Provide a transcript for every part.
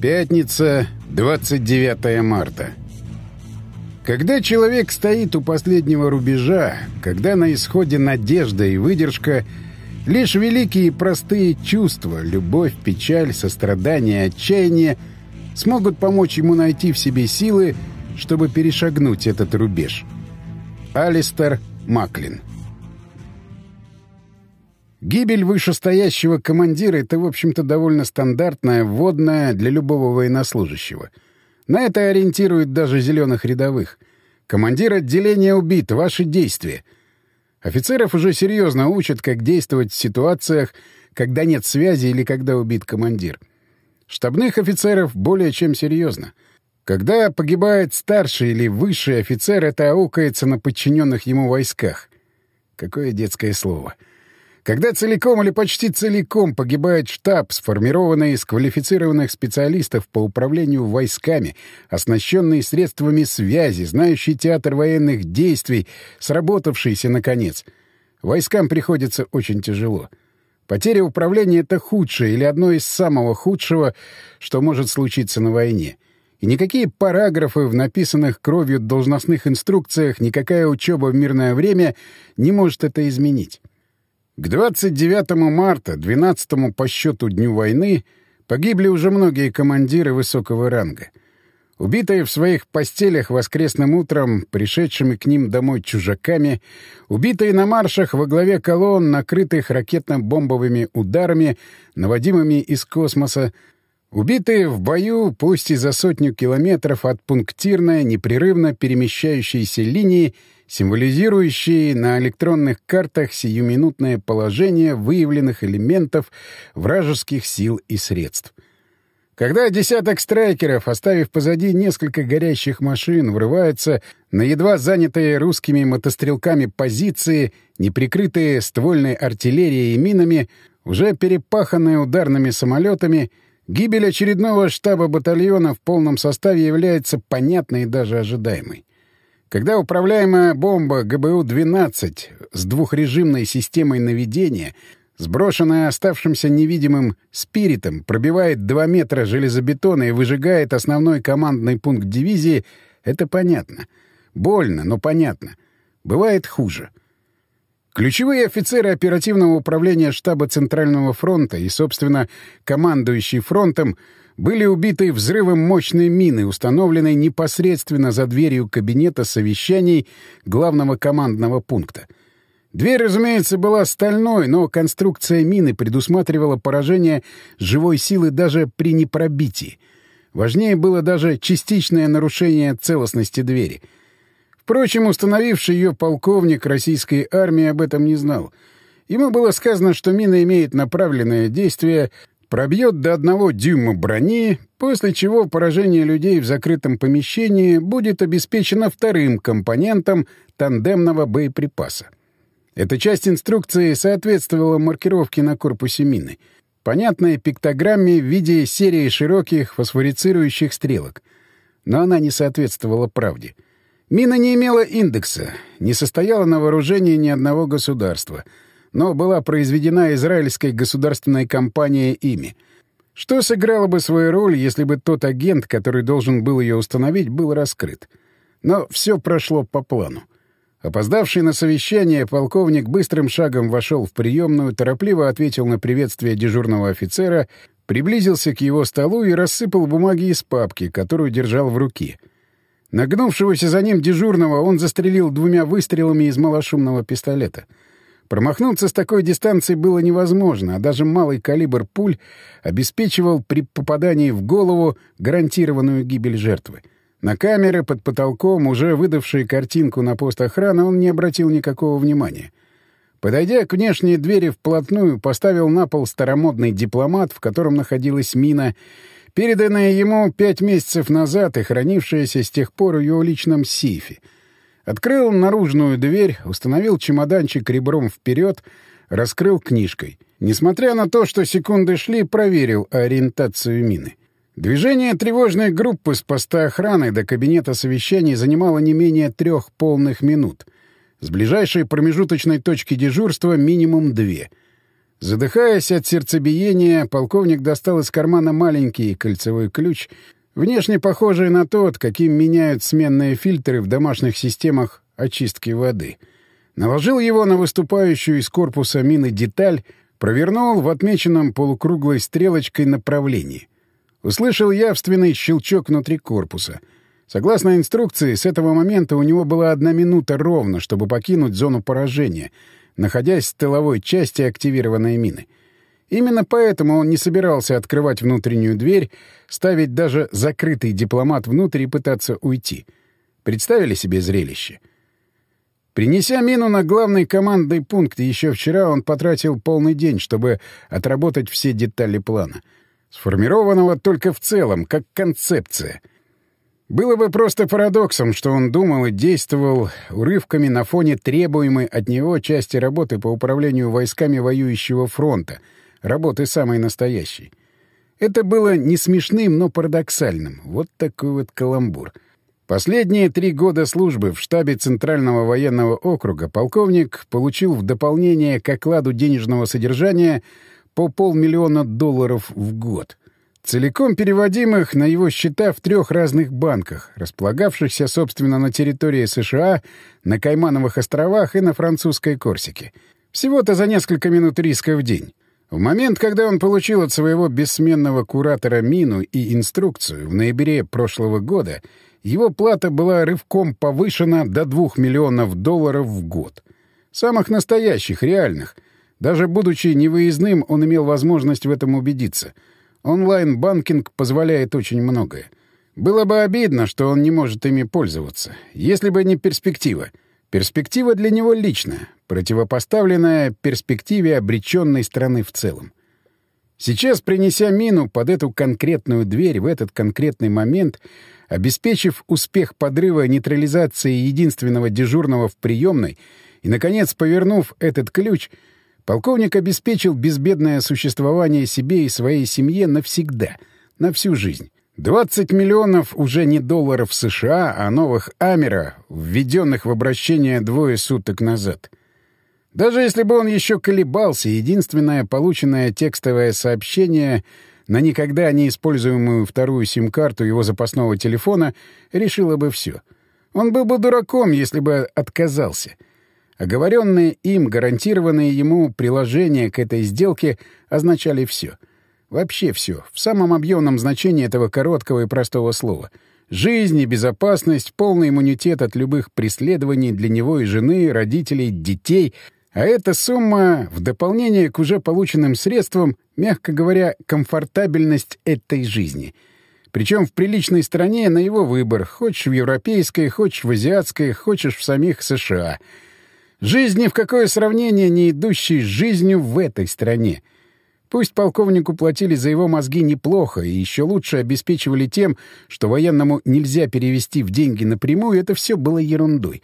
Пятница, 29 марта. Когда человек стоит у последнего рубежа, когда на исходе надежда и выдержка, лишь великие и простые чувства — любовь, печаль, сострадание, отчаяние — смогут помочь ему найти в себе силы, чтобы перешагнуть этот рубеж. Алистер Маклин Гибель вышестоящего командира — это, в общем-то, довольно стандартная, вводная для любого военнослужащего. На это ориентируют даже зеленых рядовых. «Командир отделения убит. Ваши действия». Офицеров уже серьезно учат, как действовать в ситуациях, когда нет связи или когда убит командир. Штабных офицеров более чем серьезно. Когда погибает старший или высший офицер, это аукается на подчиненных ему войсках. Какое детское слово. — когда целиком или почти целиком погибает штаб, сформированный из квалифицированных специалистов по управлению войсками, оснащенный средствами связи, знающий театр военных действий, сработавшийся, наконец, войскам приходится очень тяжело. Потеря управления — это худшее или одно из самого худшего, что может случиться на войне. И никакие параграфы в написанных кровью должностных инструкциях, никакая учеба в мирное время не может это изменить. К 29 марта, 12 по счету дню войны, погибли уже многие командиры высокого ранга. Убитые в своих постелях воскресным утром, пришедшими к ним домой чужаками, убитые на маршах во главе колонн, накрытых ракетно-бомбовыми ударами, наводимыми из космоса, убитые в бою, пусть и за сотню километров от пунктирной, непрерывно перемещающейся линии, символизирующие на электронных картах сиюминутное положение выявленных элементов вражеских сил и средств. Когда десяток страйкеров, оставив позади несколько горящих машин, врываются на едва занятые русскими мотострелками позиции, неприкрытые ствольной артиллерией и минами, уже перепаханные ударными самолетами, гибель очередного штаба батальона в полном составе является понятной и даже ожидаемой. Когда управляемая бомба ГБУ-12 с двухрежимной системой наведения, сброшенная оставшимся невидимым спиритом, пробивает 2 метра железобетона и выжигает основной командный пункт дивизии, это понятно. Больно, но понятно. Бывает хуже. Ключевые офицеры оперативного управления штаба Центрального фронта и, собственно, командующий фронтом — были убиты взрывом мощной мины, установленной непосредственно за дверью кабинета совещаний главного командного пункта. Дверь, разумеется, была стальной, но конструкция мины предусматривала поражение живой силы даже при непробитии. Важнее было даже частичное нарушение целостности двери. Впрочем, установивший ее полковник российской армии об этом не знал. Ему было сказано, что мина имеет направленное действие — Пробьет до одного дюйма брони, после чего поражение людей в закрытом помещении будет обеспечено вторым компонентом тандемного боеприпаса. Эта часть инструкции соответствовала маркировке на корпусе мины, понятной пиктограмме в виде серии широких фосфорицирующих стрелок. Но она не соответствовала правде. Мина не имела индекса, не состояла на вооружении ни одного государства — но была произведена израильской государственной компанией ими. Что сыграло бы свою роль, если бы тот агент, который должен был ее установить, был раскрыт? Но все прошло по плану. Опоздавший на совещание полковник быстрым шагом вошел в приемную, торопливо ответил на приветствие дежурного офицера, приблизился к его столу и рассыпал бумаги из папки, которую держал в руке. Нагнувшегося за ним дежурного он застрелил двумя выстрелами из малошумного пистолета — Промахнуться с такой дистанции было невозможно, а даже малый калибр пуль обеспечивал при попадании в голову гарантированную гибель жертвы. На камеры под потолком, уже выдавшие картинку на пост охраны, он не обратил никакого внимания. Подойдя к внешней двери вплотную, поставил на пол старомодный дипломат, в котором находилась мина, переданная ему пять месяцев назад и хранившаяся с тех пор в его личном сейфе — Открыл наружную дверь, установил чемоданчик ребром вперед, раскрыл книжкой. Несмотря на то, что секунды шли, проверил ориентацию мины. Движение тревожной группы с поста охраны до кабинета совещаний занимало не менее трех полных минут. С ближайшей промежуточной точки дежурства минимум две. Задыхаясь от сердцебиения, полковник достал из кармана маленький кольцевой ключ, внешне похожий на тот, каким меняют сменные фильтры в домашних системах очистки воды. Наложил его на выступающую из корпуса мины деталь, провернул в отмеченном полукруглой стрелочкой направлении. Услышал явственный щелчок внутри корпуса. Согласно инструкции, с этого момента у него была одна минута ровно, чтобы покинуть зону поражения — находясь в тыловой части активированной мины. Именно поэтому он не собирался открывать внутреннюю дверь, ставить даже закрытый дипломат внутрь и пытаться уйти. Представили себе зрелище? Принеся мину на главный командный пункт еще вчера, он потратил полный день, чтобы отработать все детали плана. Сформированного только в целом, как концепция — было бы просто парадоксом, что он думал и действовал урывками на фоне требуемой от него части работы по управлению войсками воюющего фронта, работы самой настоящей. Это было не смешным, но парадоксальным. Вот такой вот каламбур. Последние три года службы в штабе Центрального военного округа полковник получил в дополнение к окладу денежного содержания по полмиллиона долларов в год — целиком переводимых на его счета в трех разных банках, располагавшихся, собственно, на территории США, на Каймановых островах и на французской Корсике. Всего-то за несколько минут риска в день. В момент, когда он получил от своего бессменного куратора мину и инструкцию в ноябре прошлого года, его плата была рывком повышена до 2 миллионов долларов в год. Самых настоящих, реальных. Даже будучи невыездным, он имел возможность в этом убедиться — Онлайн-банкинг позволяет очень многое. Было бы обидно, что он не может ими пользоваться, если бы не перспектива. Перспектива для него личная, противопоставленная перспективе обреченной страны в целом. Сейчас, принеся мину под эту конкретную дверь в этот конкретный момент, обеспечив успех подрыва нейтрализации единственного дежурного в приемной и, наконец, повернув этот ключ — Полковник обеспечил безбедное существование себе и своей семье навсегда, на всю жизнь. 20 миллионов уже не долларов США, а новых Амера, введенных в обращение двое суток назад. Даже если бы он еще колебался, единственное полученное текстовое сообщение на никогда не используемую вторую сим-карту его запасного телефона решило бы все. Он был бы дураком, если бы отказался — Оговоренные им, гарантированные ему приложения к этой сделке означали все. Вообще все, в самом объемном значении этого короткого и простого слова. Жизнь и безопасность, полный иммунитет от любых преследований для него и жены, родителей, детей. А эта сумма, в дополнение к уже полученным средствам, мягко говоря, комфортабельность этой жизни. Причем в приличной стране на его выбор, хочешь в европейской, хочешь в азиатской, хочешь в самих США — Жизнь ни в какое сравнение не идущей с жизнью в этой стране. Пусть полковнику платили за его мозги неплохо и еще лучше обеспечивали тем, что военному нельзя перевести в деньги напрямую, это все было ерундой.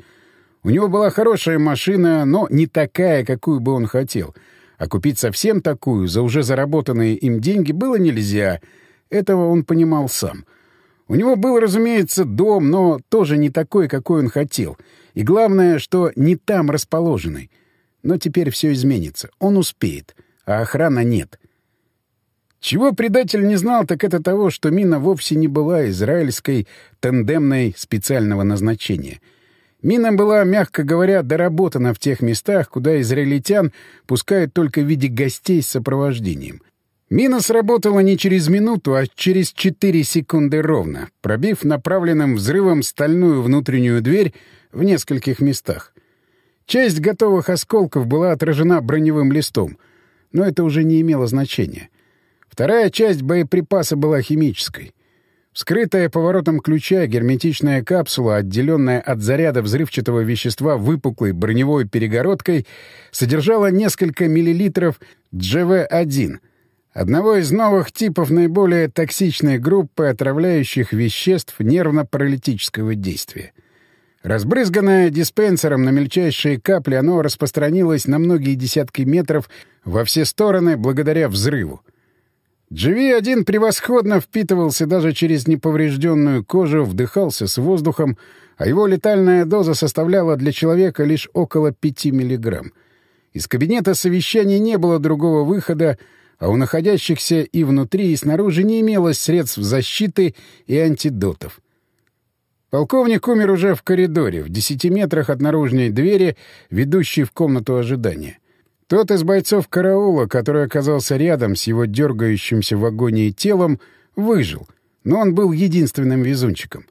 У него была хорошая машина, но не такая, какую бы он хотел. А купить совсем такую за уже заработанные им деньги было нельзя. Этого он понимал сам. У него был, разумеется, дом, но тоже не такой, какой он хотел — и главное, что не там расположенный. Но теперь все изменится. Он успеет, а охрана нет. Чего предатель не знал, так это того, что мина вовсе не была израильской тандемной специального назначения. Мина была, мягко говоря, доработана в тех местах, куда израильтян пускают только в виде гостей с сопровождением. Мина сработала не через минуту, а через 4 секунды ровно, пробив направленным взрывом стальную внутреннюю дверь в нескольких местах. Часть готовых осколков была отражена броневым листом, но это уже не имело значения. Вторая часть боеприпаса была химической. Вскрытая поворотом ключа герметичная капсула, отделенная от заряда взрывчатого вещества выпуклой броневой перегородкой, содержала несколько миллилитров GV-1 — одного из новых типов наиболее токсичной группы отравляющих веществ нервно-паралитического действия. Разбрызганное диспенсером на мельчайшие капли, оно распространилось на многие десятки метров во все стороны благодаря взрыву. GV-1 превосходно впитывался даже через неповрежденную кожу, вдыхался с воздухом, а его летальная доза составляла для человека лишь около 5 миллиграмм. Из кабинета совещания не было другого выхода, а у находящихся и внутри, и снаружи не имелось средств защиты и антидотов. Полковник умер уже в коридоре, в десяти метрах от наружной двери, ведущей в комнату ожидания. Тот из бойцов караула, который оказался рядом с его дергающимся в агонии телом, выжил, но он был единственным везунчиком.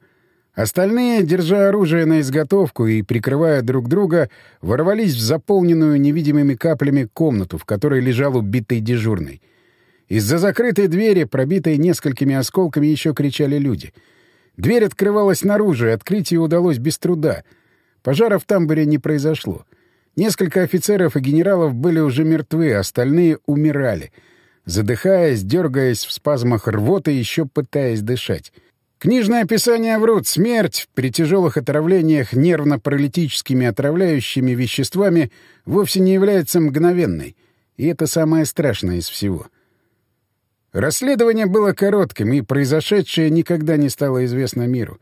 Остальные, держа оружие на изготовку и прикрывая друг друга, ворвались в заполненную невидимыми каплями комнату, в которой лежал убитый дежурный. Из-за закрытой двери, пробитой несколькими осколками, еще кричали люди. Дверь открывалась наружу, и открыть ее удалось без труда. Пожара в тамбуре не произошло. Несколько офицеров и генералов были уже мертвы, остальные умирали, задыхаясь, дергаясь в спазмах рвоты, еще пытаясь дышать. Книжные описания врут. Смерть при тяжелых отравлениях нервно-паралитическими отравляющими веществами вовсе не является мгновенной. И это самое страшное из всего. Расследование было коротким, и произошедшее никогда не стало известно миру.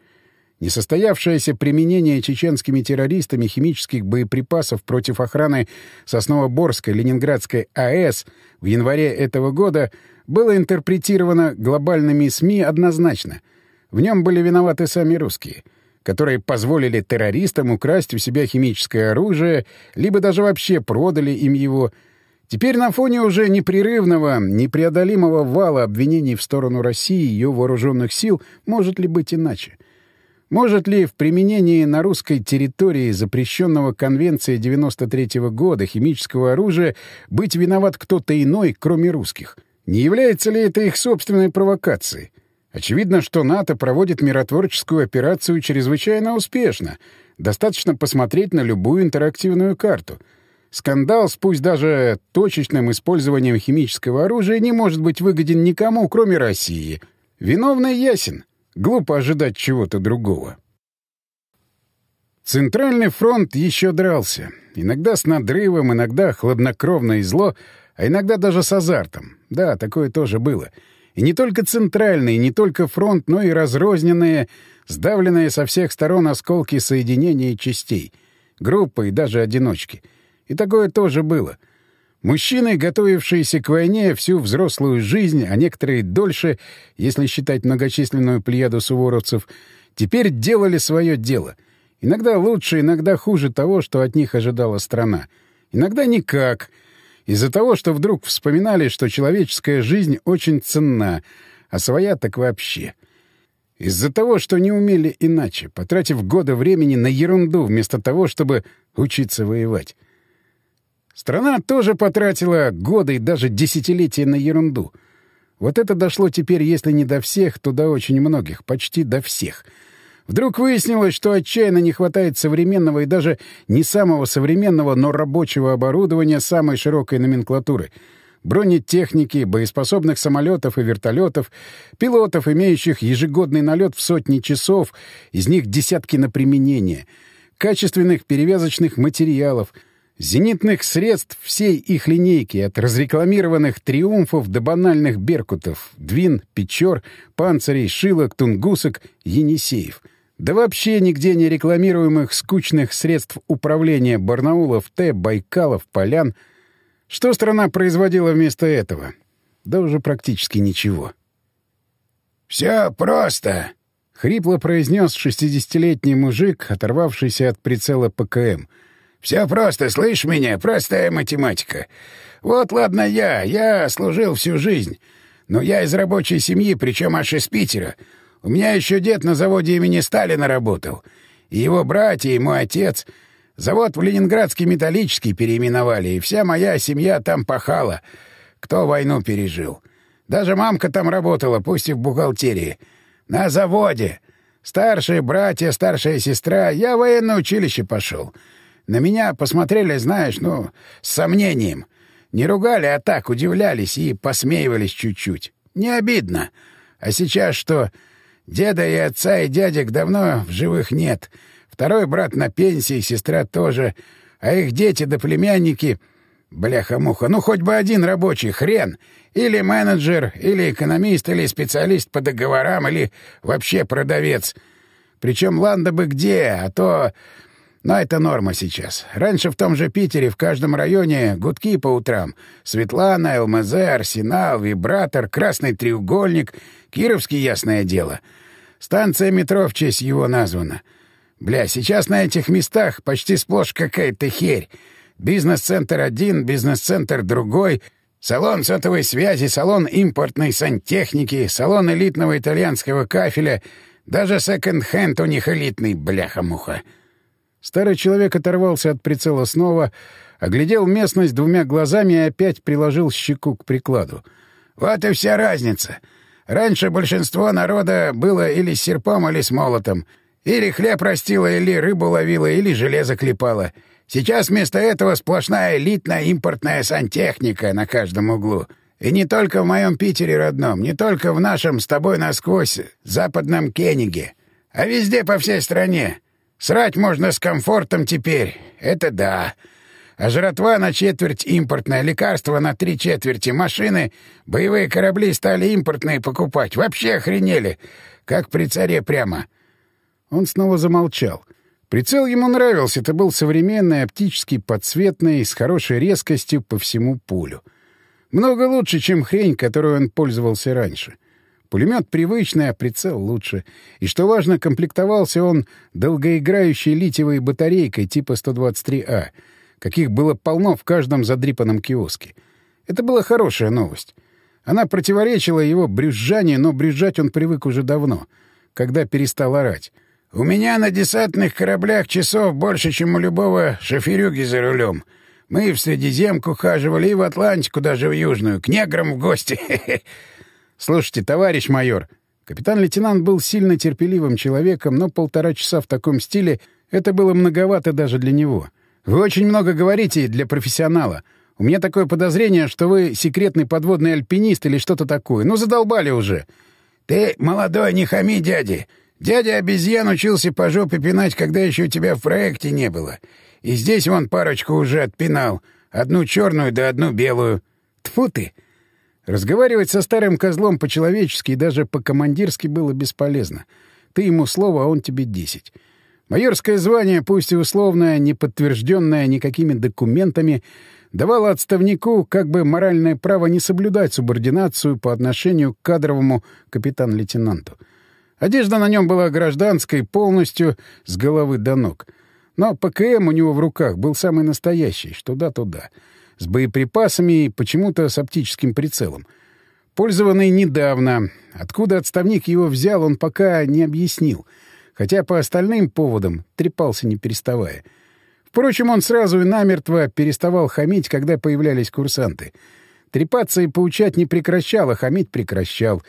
Несостоявшееся применение чеченскими террористами химических боеприпасов против охраны Сосновоборской Ленинградской АЭС в январе этого года было интерпретировано глобальными СМИ однозначно — в нем были виноваты сами русские, которые позволили террористам украсть у себя химическое оружие, либо даже вообще продали им его. Теперь на фоне уже непрерывного, непреодолимого вала обвинений в сторону России и ее вооруженных сил может ли быть иначе? Может ли в применении на русской территории запрещенного Конвенцией 93 -го года химического оружия быть виноват кто-то иной, кроме русских? Не является ли это их собственной провокацией? Очевидно, что НАТО проводит миротворческую операцию чрезвычайно успешно. Достаточно посмотреть на любую интерактивную карту. Скандал с пусть даже точечным использованием химического оружия не может быть выгоден никому, кроме России. Виновный ясен. Глупо ожидать чего-то другого. Центральный фронт еще дрался. Иногда с надрывом, иногда хладнокровно и зло, а иногда даже с азартом. Да, такое тоже было — и не только центральный, не только фронт, но и разрозненные, сдавленные со всех сторон осколки соединения частей, группы и даже одиночки. И такое тоже было. Мужчины, готовившиеся к войне всю взрослую жизнь, а некоторые дольше, если считать многочисленную плеяду суворовцев, теперь делали свое дело. Иногда лучше, иногда хуже того, что от них ожидала страна. Иногда никак — из-за того, что вдруг вспоминали, что человеческая жизнь очень ценна, а своя так вообще. Из-за того, что не умели иначе, потратив годы времени на ерунду вместо того, чтобы учиться воевать. Страна тоже потратила годы и даже десятилетия на ерунду. Вот это дошло теперь, если не до всех, то до очень многих, почти до всех — Вдруг выяснилось, что отчаянно не хватает современного и даже не самого современного, но рабочего оборудования самой широкой номенклатуры — бронетехники, боеспособных самолетов и вертолетов, пилотов, имеющих ежегодный налет в сотни часов, из них десятки на применение, качественных перевязочных материалов — Зенитных средств всей их линейки, от разрекламированных «Триумфов» до банальных «Беркутов», «Двин», «Печор», «Панцирей», «Шилок», «Тунгусок», «Енисеев». Да вообще нигде не рекламируемых скучных средств управления Барнаулов, Т, Байкалов, Полян. Что страна производила вместо этого? Да уже практически ничего. «Все просто!» — хрипло произнес шестидесятилетний мужик, оторвавшийся от прицела ПКМ. «Все просто, слышь меня? Простая математика. Вот ладно я, я служил всю жизнь. Но я из рабочей семьи, причем аж из Питера. У меня еще дед на заводе имени Сталина работал. И его братья, и мой отец. Завод в Ленинградский металлический переименовали, и вся моя семья там пахала. Кто войну пережил. Даже мамка там работала, пусть и в бухгалтерии. На заводе. Старшие братья, старшая сестра. Я в военное училище пошел. На меня посмотрели, знаешь, ну, с сомнением. Не ругали, а так удивлялись и посмеивались чуть-чуть. Не обидно. А сейчас что... Деда и отца, и дядек давно в живых нет. Второй брат на пенсии, сестра тоже. А их дети да племянники... Бляха-муха, ну хоть бы один рабочий, хрен. Или менеджер, или экономист, или специалист по договорам, или вообще продавец. Причем ланда бы где, а то... Но это норма сейчас. Раньше в том же Питере в каждом районе гудки по утрам. Светлана, ЛМЗ, Арсенал, Вибратор, Красный треугольник, Кировский, ясное дело. Станция метро в честь его названа. Бля, сейчас на этих местах почти сплошь какая-то херь. Бизнес-центр один, бизнес-центр другой, салон сотовой связи, салон импортной сантехники, салон элитного итальянского кафеля, даже секонд-хенд у них элитный, бляха-муха. Старый человек оторвался от прицела снова, оглядел местность двумя глазами и опять приложил щеку к прикладу. «Вот и вся разница. Раньше большинство народа было или с серпом, или с молотом. Или хлеб растило, или рыбу ловило, или железо клепало. Сейчас вместо этого сплошная элитная импортная сантехника на каждом углу. И не только в моем Питере родном, не только в нашем с тобой насквозь западном Кенниге, а везде по всей стране. Срать можно с комфортом теперь, это да. А жратва на четверть импортная, лекарства на три четверти, машины, боевые корабли стали импортные покупать. Вообще охренели, как при царе прямо. Он снова замолчал. Прицел ему нравился, это был современный, оптический, подсветный, с хорошей резкостью по всему полю. Много лучше, чем хрень, которой он пользовался раньше. — Пулемет привычный, а прицел лучше. И, что важно, комплектовался он долгоиграющей литиевой батарейкой типа 123А, каких было полно в каждом задрипанном киоске. Это была хорошая новость. Она противоречила его брюзжанию, но брюзжать он привык уже давно, когда перестал орать. «У меня на десантных кораблях часов больше, чем у любого шоферюги за рулем. Мы в Средиземку хаживали и в Атлантику, даже в Южную, к неграм в гости. «Слушайте, товарищ майор!» Капитан-лейтенант был сильно терпеливым человеком, но полтора часа в таком стиле — это было многовато даже для него. «Вы очень много говорите для профессионала. У меня такое подозрение, что вы секретный подводный альпинист или что-то такое. Ну, задолбали уже!» «Ты молодой, не хами дяди. Дядя обезьян учился по жопе пинать, когда еще у тебя в проекте не было. И здесь вон парочку уже отпинал. Одну черную да одну белую. Тфу ты!» Разговаривать со старым козлом по-человечески и даже по-командирски было бесполезно. Ты ему слово, а он тебе десять. Майорское звание, пусть и условное, не подтвержденное никакими документами, давало отставнику как бы моральное право не соблюдать субординацию по отношению к кадровому капитан-лейтенанту. Одежда на нем была гражданской, полностью с головы до ног. Но ПКМ у него в руках был самый настоящий, что да-туда — с боеприпасами и почему-то с оптическим прицелом. Пользованный недавно. Откуда отставник его взял, он пока не объяснил. Хотя по остальным поводам трепался не переставая. Впрочем, он сразу и намертво переставал хамить, когда появлялись курсанты. Трепаться и поучать не прекращал, а хамить прекращал.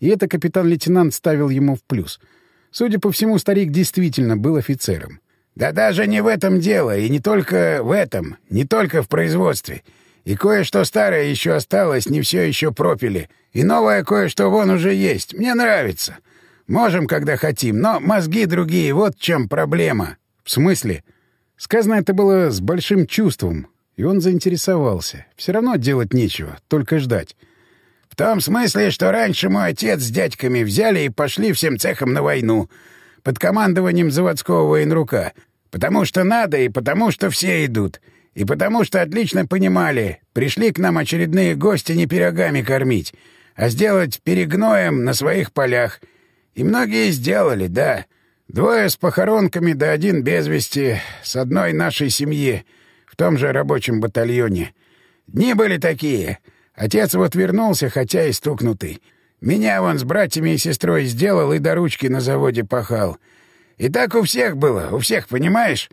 И это капитан-лейтенант ставил ему в плюс. Судя по всему, старик действительно был офицером. Да даже не в этом дело, и не только в этом, не только в производстве. И кое-что старое еще осталось, не все еще пропили. И новое кое-что вон уже есть. Мне нравится. Можем, когда хотим, но мозги другие, вот в чем проблема. В смысле? Сказано это было с большим чувством, и он заинтересовался. Все равно делать нечего, только ждать. В том смысле, что раньше мой отец с дядьками взяли и пошли всем цехом на войну — под командованием заводского военрука. Потому что надо и потому что все идут. И потому что отлично понимали, пришли к нам очередные гости не пирогами кормить, а сделать перегноем на своих полях. И многие сделали, да. Двое с похоронками да один без вести, с одной нашей семьи, в том же рабочем батальоне. Дни были такие. Отец вот вернулся, хотя и стукнутый. Меня вон с братьями и сестрой сделал и до ручки на заводе пахал. И так у всех было, у всех, понимаешь?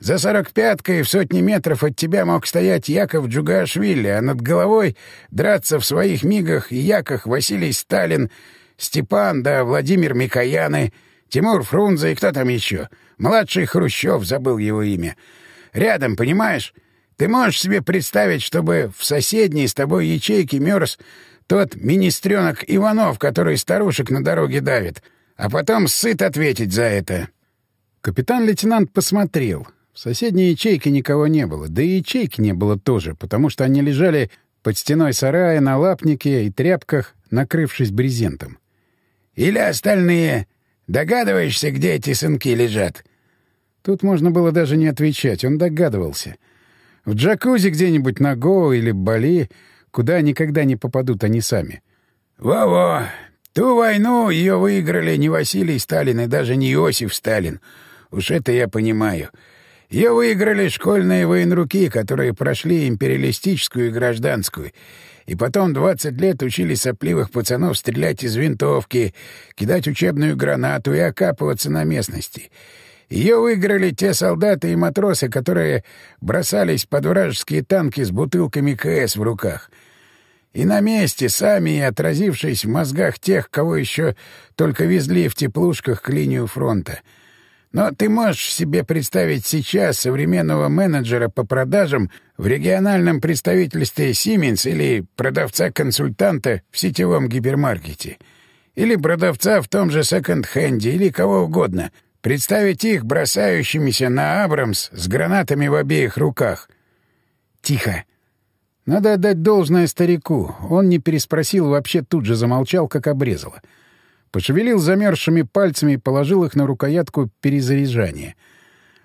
За сорок пяткой в сотни метров от тебя мог стоять Яков Джугашвили, а над головой драться в своих мигах и яках Василий Сталин, Степан да Владимир Микояны, Тимур Фрунзе и кто там еще? Младший Хрущев, забыл его имя. Рядом, понимаешь? Ты можешь себе представить, чтобы в соседней с тобой ячейке мерз тот министренок Иванов, который старушек на дороге давит. А потом сыт ответить за это. Капитан-лейтенант посмотрел. В соседней ячейке никого не было. Да и ячейки не было тоже, потому что они лежали под стеной сарая на лапнике и тряпках, накрывшись брезентом. «Или остальные. Догадываешься, где эти сынки лежат?» Тут можно было даже не отвечать, он догадывался. В джакузи где-нибудь на Гоу или Бали, куда никогда не попадут они сами. «Во-во! Ту войну ее выиграли не Василий Сталин и даже не Иосиф Сталин. Уж это я понимаю. Ее выиграли школьные военруки, которые прошли империалистическую и гражданскую, и потом 20 лет учили сопливых пацанов стрелять из винтовки, кидать учебную гранату и окапываться на местности. Ее выиграли те солдаты и матросы, которые бросались под вражеские танки с бутылками КС в руках. И на месте, сами и отразившись в мозгах тех, кого еще только везли в теплушках к линию фронта — но ты можешь себе представить сейчас современного менеджера по продажам в региональном представительстве Siemens или продавца-консультанта в сетевом гипермаркете? Или продавца в том же секонд-хенде, или кого угодно. Представить их бросающимися на Абрамс с гранатами в обеих руках. Тихо. Надо отдать должное старику. Он не переспросил, вообще тут же замолчал, как обрезало. — Пошевелил замерзшими пальцами и положил их на рукоятку перезаряжания.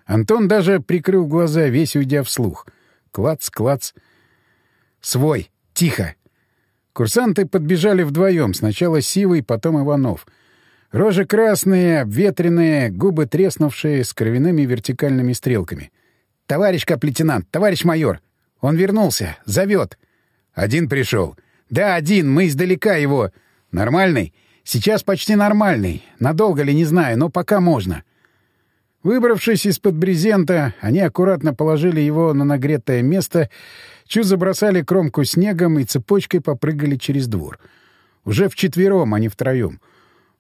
Антон даже прикрыл глаза, весь уйдя вслух. Клац, клац. «Свой! Тихо!» Курсанты подбежали вдвоем. Сначала Сивый, потом Иванов. Рожи красные, обветренные, губы треснувшие, с кровяными вертикальными стрелками. «Товарищ кап-лейтенант! Товарищ майор! Он вернулся! Зовет!» «Один пришел!» «Да, один! Мы издалека его!» «Нормальный?» Сейчас почти нормальный. Надолго ли, не знаю, но пока можно. Выбравшись из-под брезента, они аккуратно положили его на нагретое место, чуть забросали кромку снегом и цепочкой попрыгали через двор. Уже вчетвером, а не втроем.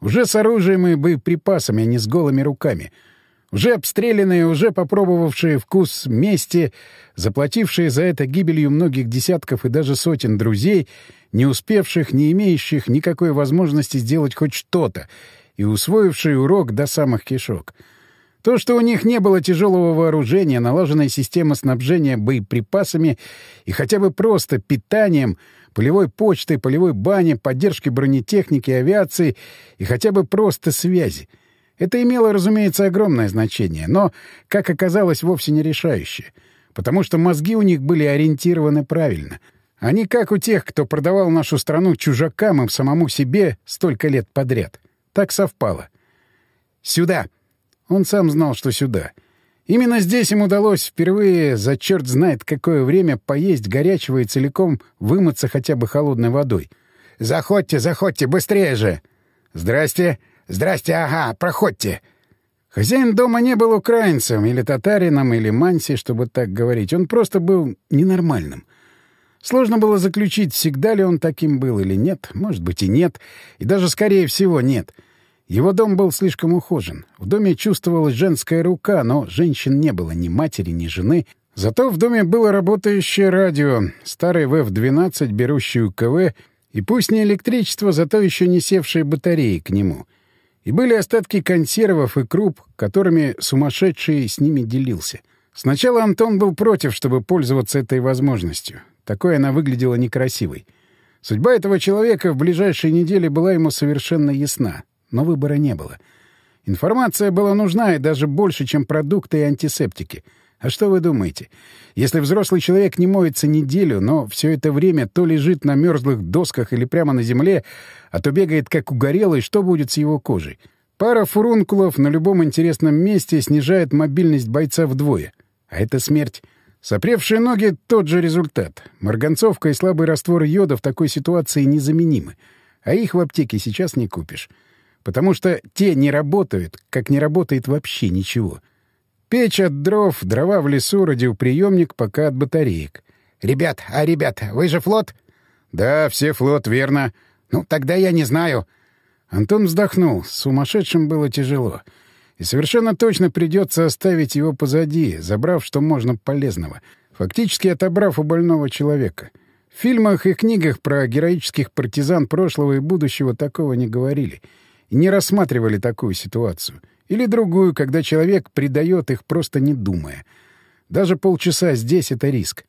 Уже с оружием и боеприпасами, а не с голыми руками — уже обстрелянные, уже попробовавшие вкус мести, заплатившие за это гибелью многих десятков и даже сотен друзей, не успевших, не имеющих никакой возможности сделать хоть что-то, и усвоившие урок до самых кишок. То, что у них не было тяжелого вооружения, налаженной системы снабжения боеприпасами и хотя бы просто питанием, полевой почтой, полевой бани, поддержки бронетехники, авиации и хотя бы просто связи — это имело, разумеется, огромное значение, но, как оказалось, вовсе не решающее, потому что мозги у них были ориентированы правильно. Они как у тех, кто продавал нашу страну чужакам и самому себе столько лет подряд. Так совпало. «Сюда!» Он сам знал, что сюда. Именно здесь им удалось впервые за черт знает какое время поесть горячего и целиком вымыться хотя бы холодной водой. «Заходьте, заходьте, быстрее же!» «Здрасте!» «Здрасте, ага, проходьте!» Хозяин дома не был украинцем, или татарином, или манси, чтобы так говорить. Он просто был ненормальным. Сложно было заключить, всегда ли он таким был или нет. Может быть и нет. И даже, скорее всего, нет. Его дом был слишком ухожен. В доме чувствовалась женская рука, но женщин не было ни матери, ни жены. Зато в доме было работающее радио, старый ВФ-12, берущий УКВ, и пусть не электричество, зато еще не севшие батареи к нему — и были остатки консервов и круп, которыми сумасшедший с ними делился. Сначала Антон был против, чтобы пользоваться этой возможностью. Такой она выглядела некрасивой. Судьба этого человека в ближайшие недели была ему совершенно ясна, но выбора не было. Информация была нужна и даже больше, чем продукты и антисептики — а что вы думаете? Если взрослый человек не моется неделю, но все это время то лежит на мерзлых досках или прямо на земле, а то бегает как угорелый, что будет с его кожей? Пара фурункулов на любом интересном месте снижает мобильность бойца вдвое. А это смерть. Сопревшие ноги — тот же результат. Марганцовка и слабый раствор йода в такой ситуации незаменимы. А их в аптеке сейчас не купишь. Потому что те не работают, как не работает вообще ничего. — Печь от дров, дрова в лесу, радиоприемник пока от батареек. «Ребят, а, ребят, вы же флот?» «Да, все флот, верно». «Ну, тогда я не знаю». Антон вздохнул. Сумасшедшим было тяжело. И совершенно точно придется оставить его позади, забрав что можно полезного, фактически отобрав у больного человека. В фильмах и книгах про героических партизан прошлого и будущего такого не говорили не рассматривали такую ситуацию — или другую, когда человек предает их, просто не думая. Даже полчаса здесь — это риск.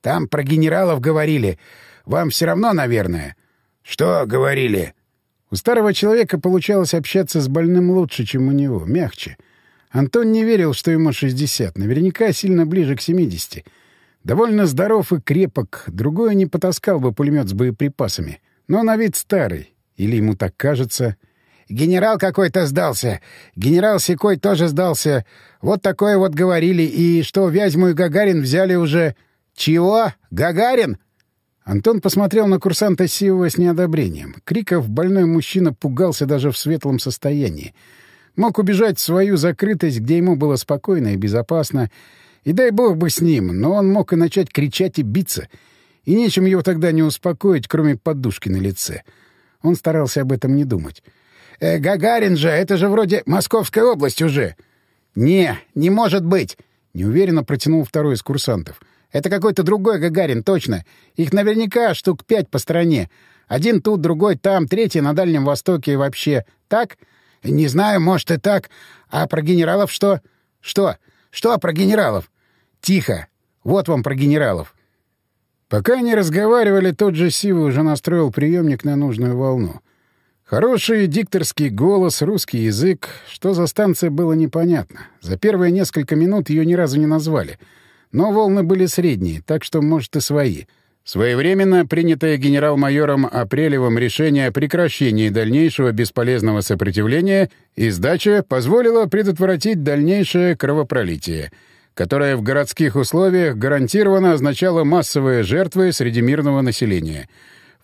Там про генералов говорили. Вам все равно, наверное. Что говорили? У старого человека получалось общаться с больным лучше, чем у него, мягче. Антон не верил, что ему 60, наверняка сильно ближе к 70. Довольно здоров и крепок, другой не потаскал бы пулемет с боеприпасами. Но на вид старый. Или ему так кажется. «Генерал какой-то сдался. Генерал Секой тоже сдался. Вот такое вот говорили. И что Вязьму и Гагарин взяли уже...» «Чего? Гагарин?» Антон посмотрел на курсанта Сивова с неодобрением. Криков больной мужчина пугался даже в светлом состоянии. Мог убежать в свою закрытость, где ему было спокойно и безопасно. И дай бог бы с ним, но он мог и начать кричать и биться. И нечем его тогда не успокоить, кроме подушки на лице. Он старался об этом не думать. «Э, «Гагарин же, это же вроде Московская область уже». «Не, не может быть!» — неуверенно протянул второй из курсантов. «Это какой-то другой Гагарин, точно. Их наверняка штук пять по стране. Один тут, другой там, третий на Дальнем Востоке и вообще. Так?» «Не знаю, может и так. А про генералов что?» «Что? Что про генералов?» «Тихо. Вот вам про генералов». Пока они разговаривали, тот же Сива уже настроил приемник на нужную волну. Хороший дикторский голос, русский язык. Что за станция, было непонятно. За первые несколько минут ее ни разу не назвали. Но волны были средние, так что, может, и свои — Своевременно принятое генерал-майором Апрелевым решение о прекращении дальнейшего бесполезного сопротивления и сдача позволило предотвратить дальнейшее кровопролитие, которое в городских условиях гарантированно означало массовые жертвы среди мирного населения.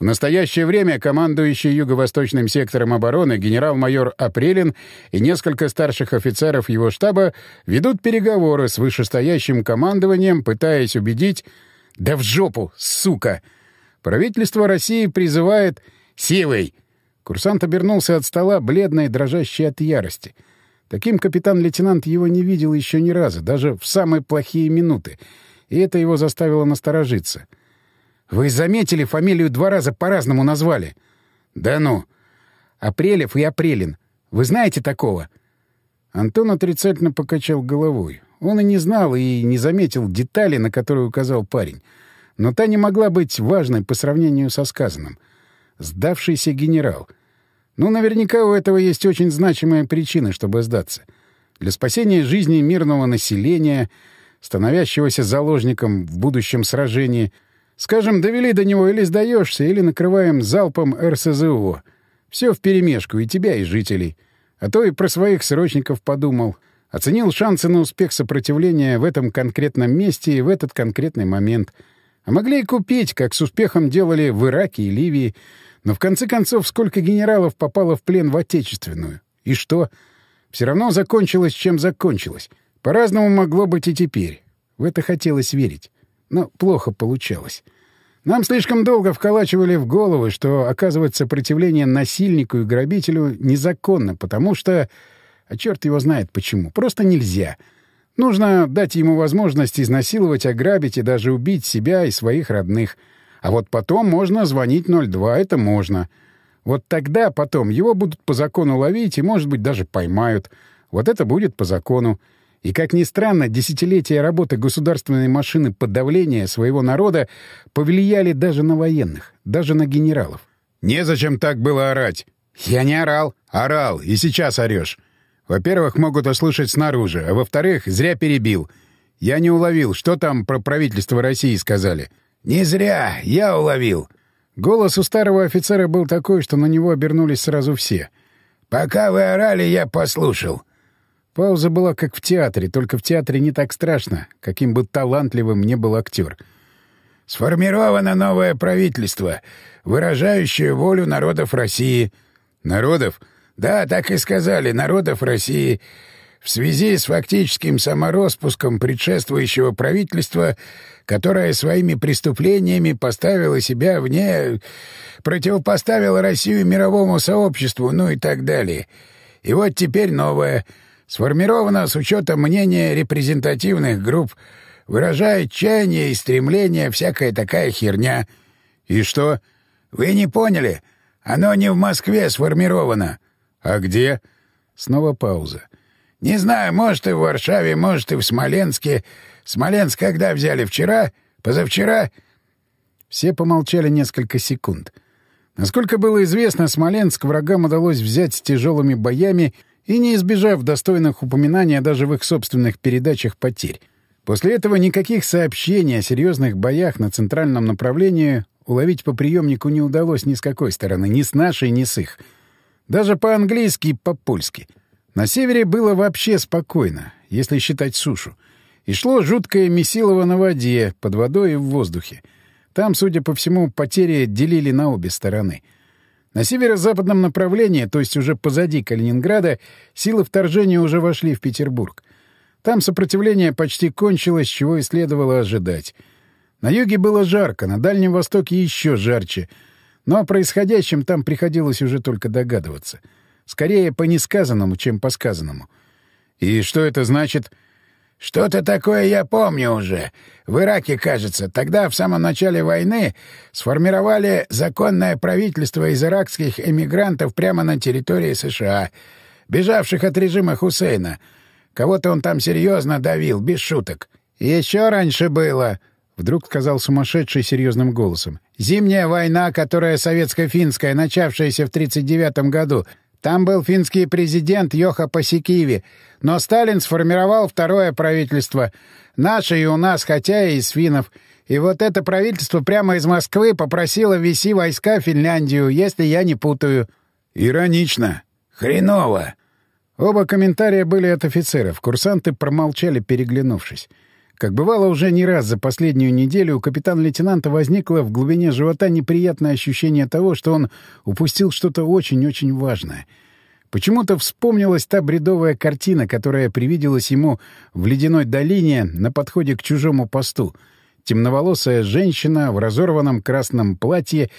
В настоящее время командующий юго-восточным сектором обороны генерал-майор Апрелин и несколько старших офицеров его штаба ведут переговоры с вышестоящим командованием, пытаясь убедить да в жопу, сука! Правительство России призывает... Силой! Курсант обернулся от стола, бледный и дрожащий от ярости. Таким капитан-лейтенант его не видел еще ни разу, даже в самые плохие минуты. И это его заставило насторожиться. «Вы заметили, фамилию два раза по-разному назвали?» «Да ну!» «Апрелев и Апрелин. Вы знаете такого?» Антон отрицательно покачал головой. Он и не знал, и не заметил детали, на которые указал парень. Но та не могла быть важной по сравнению со сказанным. Сдавшийся генерал. Ну, наверняка у этого есть очень значимая причина, чтобы сдаться. Для спасения жизни мирного населения, становящегося заложником в будущем сражении. Скажем, довели до него или сдаешься, или накрываем залпом РСЗО. Все вперемешку, и тебя, и жителей. А то и про своих срочников подумал — Оценил шансы на успех сопротивления в этом конкретном месте и в этот конкретный момент. А могли и купить, как с успехом делали в Ираке и Ливии. Но в конце концов, сколько генералов попало в плен в Отечественную? И что? Все равно закончилось, чем закончилось. По-разному могло быть и теперь. В это хотелось верить. Но плохо получалось. Нам слишком долго вколачивали в головы, что оказывать сопротивление насильнику и грабителю незаконно, потому что а черт его знает почему. Просто нельзя. Нужно дать ему возможность изнасиловать, ограбить и даже убить себя и своих родных. А вот потом можно звонить 02, это можно. Вот тогда потом его будут по закону ловить и, может быть, даже поймают. Вот это будет по закону. И, как ни странно, десятилетия работы государственной машины подавления своего народа повлияли даже на военных, даже на генералов. «Незачем так было орать!» «Я не орал!» «Орал, и сейчас орешь!» Во-первых, могут услышать снаружи, а во-вторых, зря перебил. Я не уловил, что там про правительство России сказали. «Не зря, я уловил». Голос у старого офицера был такой, что на него обернулись сразу все. «Пока вы орали, я послушал». Пауза была как в театре, только в театре не так страшно, каким бы талантливым не был актер. «Сформировано новое правительство, выражающее волю народов России». «Народов? Да, так и сказали, народов России. В связи с фактическим самороспуском предшествующего правительства, которое своими преступлениями поставило себя вне... противопоставило Россию мировому сообществу, ну и так далее. И вот теперь новое, сформировано с учетом мнения репрезентативных групп, выражает чаяние и стремление, всякая такая херня. И что? Вы не поняли? Оно не в Москве сформировано. «А где?» Снова пауза. «Не знаю, может, и в Варшаве, может, и в Смоленске. Смоленск когда взяли? Вчера? Позавчера?» Все помолчали несколько секунд. Насколько было известно, Смоленск врагам удалось взять с тяжелыми боями и не избежав достойных упоминания даже в их собственных передачах потерь. После этого никаких сообщений о серьезных боях на центральном направлении уловить по приемнику не удалось ни с какой стороны, ни с нашей, ни с их. Даже по-английски и по-польски. На севере было вообще спокойно, если считать сушу. И шло жуткое месилово на воде, под водой и в воздухе. Там, судя по всему, потери делили на обе стороны. На северо-западном направлении, то есть уже позади Калининграда, силы вторжения уже вошли в Петербург. Там сопротивление почти кончилось, чего и следовало ожидать. На юге было жарко, на Дальнем Востоке еще жарче. Но о происходящем там приходилось уже только догадываться. Скорее по несказанному, чем по сказанному. «И что это значит?» Что-то такое я помню уже. В Ираке, кажется, тогда, в самом начале войны, сформировали законное правительство из иракских эмигрантов прямо на территории США, бежавших от режима Хусейна. Кого-то он там серьезно давил, без шуток. Еще раньше было, — вдруг сказал сумасшедший серьезным голосом. «Зимняя война, которая советско-финская, начавшаяся в 1939 году, там был финский президент Йоха Пасикиви, но Сталин сформировал второе правительство. Наше и у нас, хотя и из финнов. И вот это правительство прямо из Москвы попросило ввести войска в Финляндию, если я не путаю. Иронично. Хреново. Оба комментария были от офицеров. Курсанты промолчали, переглянувшись. Как бывало уже не раз за последнюю неделю, у капитана-лейтенанта возникло в глубине живота неприятное ощущение того, что он упустил что-то очень-очень важное. Почему-то вспомнилась та бредовая картина, которая привиделась ему в ледяной долине на подходе к чужому посту. Темноволосая женщина в разорванном красном платье,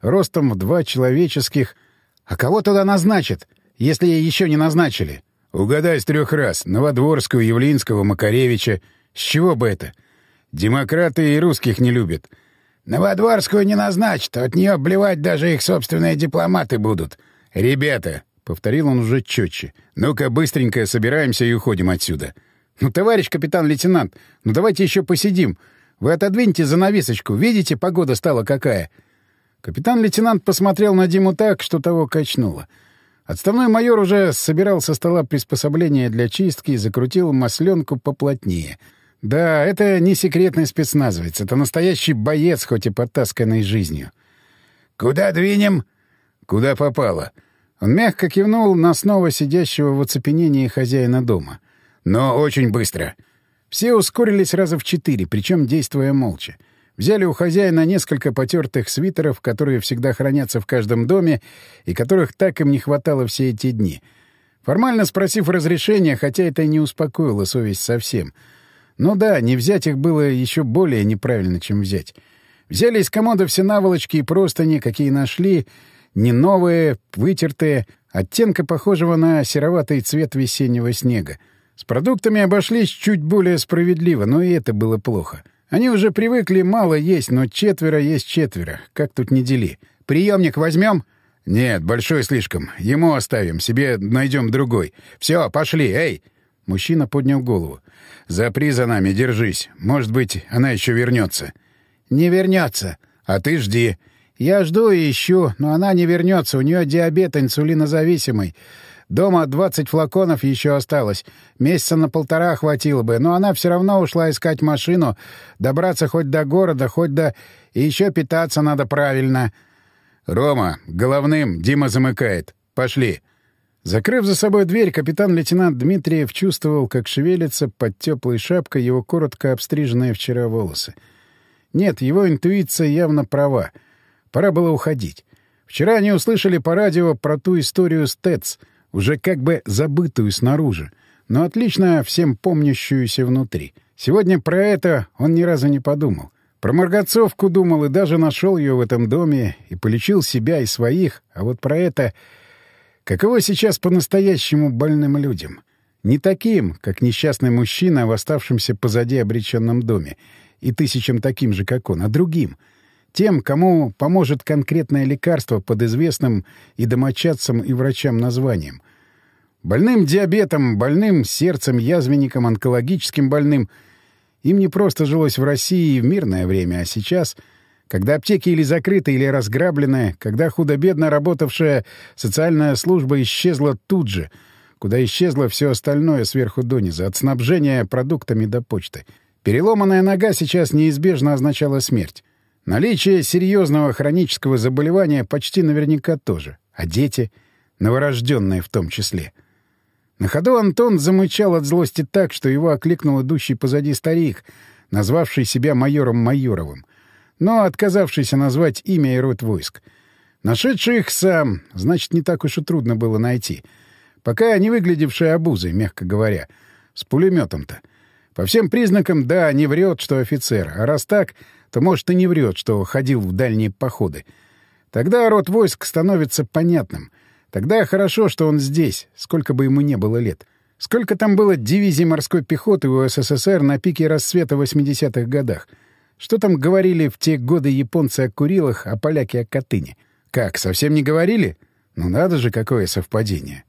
ростом в два человеческих. А кого туда назначат, если еще не назначили? Угадай с трех раз. Новодворскую, Явлинского, Макаревича — с чего бы это? Демократы и русских не любят. Новодворскую не назначат, от нее блевать даже их собственные дипломаты будут. Ребята, — повторил он уже четче, — ну-ка быстренько собираемся и уходим отсюда. Ну, товарищ капитан-лейтенант, ну давайте еще посидим. Вы отодвиньте занавесочку, видите, погода стала какая. Капитан-лейтенант посмотрел на Диму так, что того качнуло. Отставной майор уже собирал со стола приспособления для чистки и закрутил масленку поплотнее — да, это не секретный спецназовец, это настоящий боец, хоть и потасканный жизнью. «Куда двинем?» «Куда попало». Он мягко кивнул на снова сидящего в оцепенении хозяина дома. «Но очень быстро». Все ускорились раза в четыре, причем действуя молча. Взяли у хозяина несколько потертых свитеров, которые всегда хранятся в каждом доме и которых так им не хватало все эти дни. Формально спросив разрешения, хотя это и не успокоило совесть совсем — ну да, не взять их было еще более неправильно, чем взять. Взяли из комода все наволочки и простыни, какие нашли, не новые, вытертые, оттенка похожего на сероватый цвет весеннего снега. С продуктами обошлись чуть более справедливо, но и это было плохо. Они уже привыкли мало есть, но четверо есть четверо. Как тут не дели? Приемник возьмем? Нет, большой слишком. Ему оставим, себе найдем другой. Все, пошли, эй! Мужчина поднял голову. «Запри за нами, держись. Может быть, она еще вернется». «Не вернется. А ты жди». «Я жду и ищу, но она не вернется. У нее диабет инсулинозависимый. Дома 20 флаконов еще осталось. Месяца на полтора хватило бы, но она все равно ушла искать машину, добраться хоть до города, хоть до... И еще питаться надо правильно». «Рома, головным, Дима замыкает. Пошли». Закрыв за собой дверь, капитан-лейтенант Дмитриев чувствовал, как шевелится под теплой шапкой его коротко обстриженные вчера волосы. Нет, его интуиция явно права. Пора было уходить. Вчера они услышали по радио про ту историю с ТЭЦ, уже как бы забытую снаружи, но отлично всем помнящуюся внутри. Сегодня про это он ни разу не подумал. Про Маргацовку думал и даже нашел ее в этом доме и полечил себя и своих, а вот про это Каково сейчас по-настоящему больным людям? Не таким, как несчастный мужчина в оставшемся позади обреченном доме, и тысячам таким же, как он, а другим. Тем, кому поможет конкретное лекарство под известным и домочадцам, и врачам названием. Больным диабетом, больным сердцем, язвенником, онкологическим больным. Им не просто жилось в России в мирное время, а сейчас — когда аптеки или закрыты, или разграблены, когда худо-бедно работавшая социальная служба исчезла тут же, куда исчезло все остальное сверху дониза, от снабжения продуктами до почты. Переломанная нога сейчас неизбежно означала смерть. Наличие серьезного хронического заболевания почти наверняка тоже. А дети? Новорожденные в том числе. На ходу Антон замычал от злости так, что его окликнул идущий позади старик, назвавший себя майором Майоровым, но отказавшийся назвать имя и род войск. Нашедший их сам, значит, не так уж и трудно было найти. Пока не выглядевший обузой, мягко говоря. С пулеметом-то. По всем признакам, да, не врет, что офицер. А раз так, то, может, и не врет, что ходил в дальние походы. Тогда род войск становится понятным. Тогда хорошо, что он здесь, сколько бы ему не было лет. Сколько там было дивизий морской пехоты у СССР на пике расцвета в 80-х годах? Что там говорили в те годы японцы о Курилах, а поляки о Катыни? Как, совсем не говорили? Ну надо же, какое совпадение.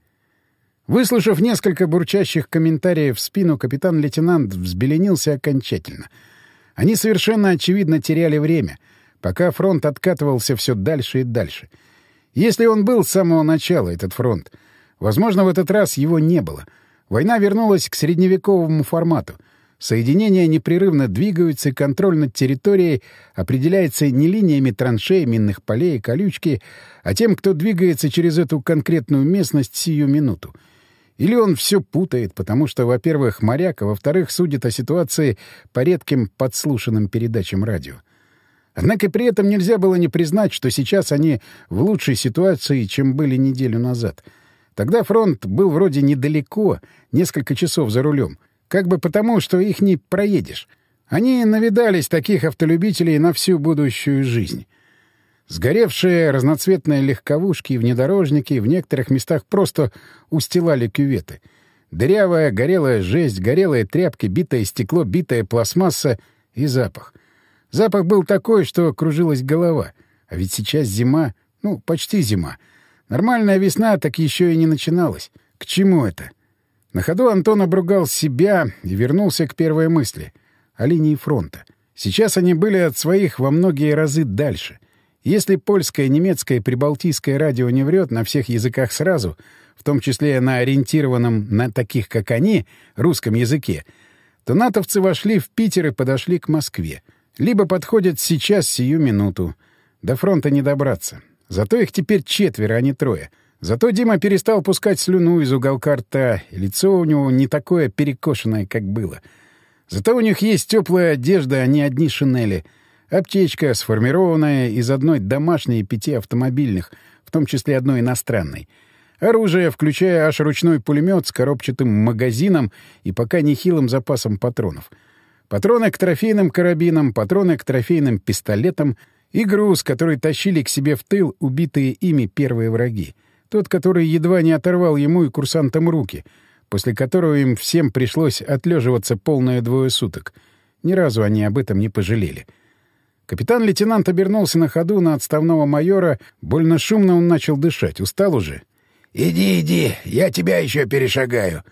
Выслушав несколько бурчащих комментариев в спину, капитан-лейтенант взбеленился окончательно. Они совершенно очевидно теряли время, пока фронт откатывался все дальше и дальше. Если он был с самого начала, этот фронт, возможно, в этот раз его не было. Война вернулась к средневековому формату. Соединения непрерывно двигаются, контроль над территорией определяется не линиями траншей, минных полей и колючки, а тем, кто двигается через эту конкретную местность сию минуту — или он все путает, потому что, во-первых, моряк, а во-вторых, судит о ситуации по редким подслушанным передачам радио. Однако при этом нельзя было не признать, что сейчас они в лучшей ситуации, чем были неделю назад. Тогда фронт был вроде недалеко, несколько часов за рулем. Как бы потому, что их не проедешь. Они навидались таких автолюбителей на всю будущую жизнь. Сгоревшие разноцветные легковушки и внедорожники в некоторых местах просто устилали кюветы. Дырявая, горелая жесть, горелые тряпки, битое стекло, битая пластмасса и запах. Запах был такой, что кружилась голова. А ведь сейчас зима, ну, почти зима. Нормальная весна так еще и не начиналась. К чему это? На ходу Антон обругал себя и вернулся к первой мысли — о линии фронта. Сейчас они были от своих во многие разы дальше — если польское, немецкое и прибалтийское радио не врет на всех языках сразу, в том числе на ориентированном на таких, как они, русском языке, то натовцы вошли в Питер и подошли к Москве. Либо подходят сейчас, сию минуту. До фронта не добраться. Зато их теперь четверо, а не трое. Зато Дима перестал пускать слюну из уголка рта, и лицо у него не такое перекошенное, как было. Зато у них есть теплая одежда, а не одни шинели — Аптечка, сформированная из одной домашней и пяти автомобильных, в том числе одной иностранной. Оружие, включая аж ручной пулемет с коробчатым магазином и пока нехилым запасом патронов. Патроны к трофейным карабинам, патроны к трофейным пистолетам и груз, который тащили к себе в тыл убитые ими первые враги. Тот, который едва не оторвал ему и курсантам руки, после которого им всем пришлось отлеживаться полные двое суток. Ни разу они об этом не пожалели. — Капитан-лейтенант обернулся на ходу на отставного майора. Больно шумно он начал дышать. Устал уже? «Иди, иди, я тебя еще перешагаю».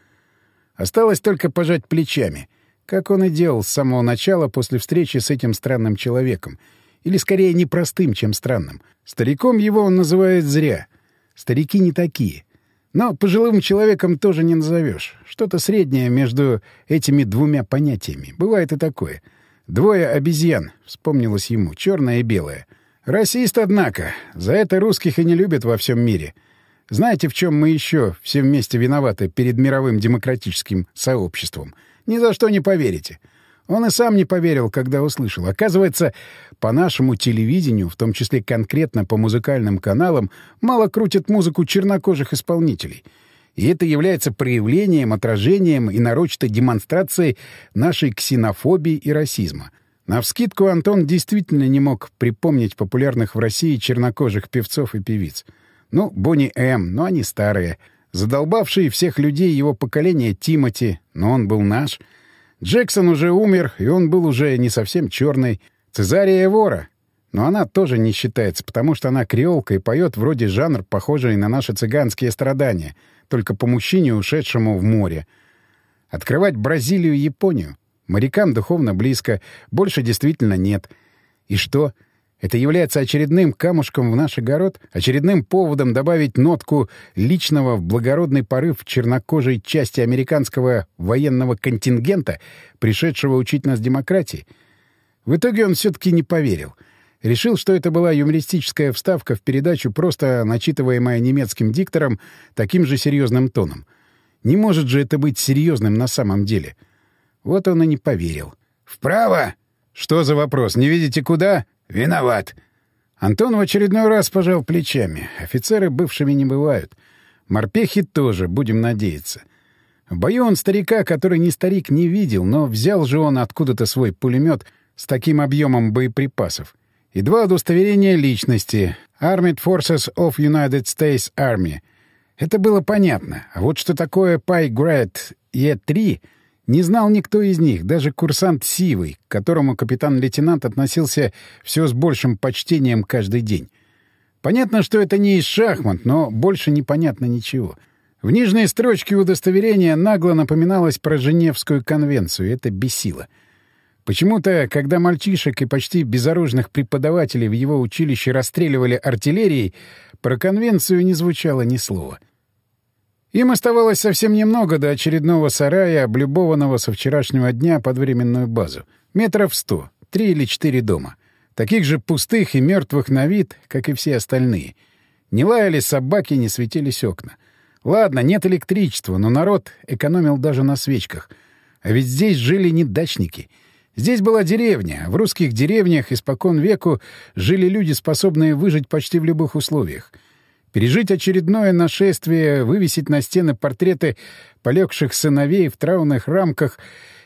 Осталось только пожать плечами, как он и делал с самого начала после встречи с этим странным человеком. Или, скорее, непростым, чем странным. Стариком его он называет зря. Старики не такие. Но пожилым человеком тоже не назовешь. Что-то среднее между этими двумя понятиями. Бывает и такое — Двое обезьян, вспомнилось ему, черное и белое. Расист, однако. За это русских и не любят во всем мире. Знаете, в чем мы еще все вместе виноваты перед мировым демократическим сообществом? Ни за что не поверите. Он и сам не поверил, когда услышал. Оказывается, по нашему телевидению, в том числе конкретно по музыкальным каналам, мало крутят музыку чернокожих исполнителей — и это является проявлением, отражением и нарочатой демонстрацией нашей ксенофобии и расизма. Навскидку Антон действительно не мог припомнить популярных в России чернокожих певцов и певиц. Ну, Бонни М., но они старые. Задолбавший всех людей его поколения Тимати, но он был наш. Джексон уже умер, и он был уже не совсем черный. Цезария Вора. Но она тоже не считается, потому что она креолка и поет вроде жанр, похожий на наши цыганские страдания — только по мужчине, ушедшему в море. Открывать Бразилию и Японию. Морякам духовно близко, больше действительно нет. И что? Это является очередным камушком в наш огород, очередным поводом добавить нотку личного в благородный порыв чернокожей части американского военного контингента, пришедшего учить нас демократии. В итоге он все-таки не поверил. Решил, что это была юмористическая вставка в передачу, просто начитываемая немецким диктором таким же серьезным тоном. Не может же это быть серьезным на самом деле. Вот он и не поверил. «Вправо!» «Что за вопрос? Не видите, куда?» «Виноват». Антон в очередной раз пожал плечами. Офицеры бывшими не бывают. Морпехи тоже, будем надеяться. В бою он старика, который не старик, не видел, но взял же он откуда-то свой пулемет с таким объемом боеприпасов. И два удостоверения личности — Armed Forces of United States Army. Это было понятно. А вот что такое Пайград Е-3 — не знал никто из них, даже курсант Сивый, к которому капитан-лейтенант относился все с большим почтением каждый день. Понятно, что это не из шахмат, но больше непонятно ничего. В нижней строчке удостоверения нагло напоминалось про Женевскую конвенцию, это бесило. Почему-то, когда мальчишек и почти безоружных преподавателей в его училище расстреливали артиллерией, про конвенцию не звучало ни слова — им оставалось совсем немного до очередного сарая, облюбованного со вчерашнего дня под временную базу. Метров сто, три или четыре дома. Таких же пустых и мертвых на вид, как и все остальные. Не лаяли собаки, не светились окна. Ладно, нет электричества, но народ экономил даже на свечках. А ведь здесь жили не дачники. Здесь была деревня. В русских деревнях испокон веку жили люди, способные выжить почти в любых условиях — Пережить очередное нашествие, вывесить на стены портреты полегших сыновей в траурных рамках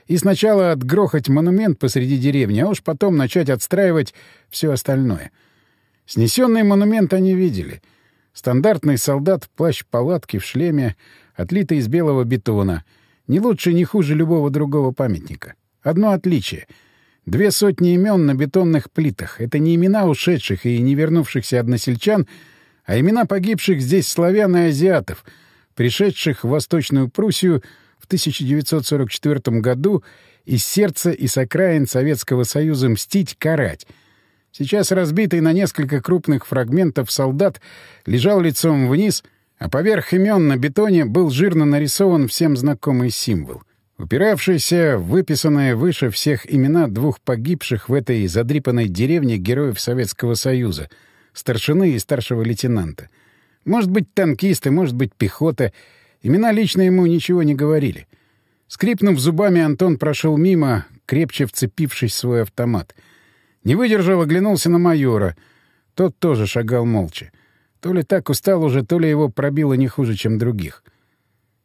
и сначала отгрохать монумент посреди деревни, а уж потом начать отстраивать все остальное. Снесенный монумент они видели. Стандартный солдат в плащ-палатке в шлеме, отлитый из белого бетона. Не лучше, не хуже любого другого памятника. Одно отличие — Две сотни имен на бетонных плитах. Это не имена ушедших и не вернувшихся односельчан — а имена погибших здесь славян и азиатов, пришедших в Восточную Пруссию в 1944 году из сердца и с окраин Советского Союза мстить, карать. Сейчас разбитый на несколько крупных фрагментов солдат лежал лицом вниз, а поверх имен на бетоне был жирно нарисован всем знакомый символ — упиравшиеся в выписанные выше всех имена двух погибших в этой задрипанной деревне героев Советского Союза — старшины и старшего лейтенанта. Может быть, танкисты, может быть, пехота. Имена лично ему ничего не говорили. Скрипнув зубами, Антон прошел мимо, крепче вцепившись в свой автомат. Не выдержал, оглянулся на майора. Тот тоже шагал молча. То ли так устал уже, то ли его пробило не хуже, чем других.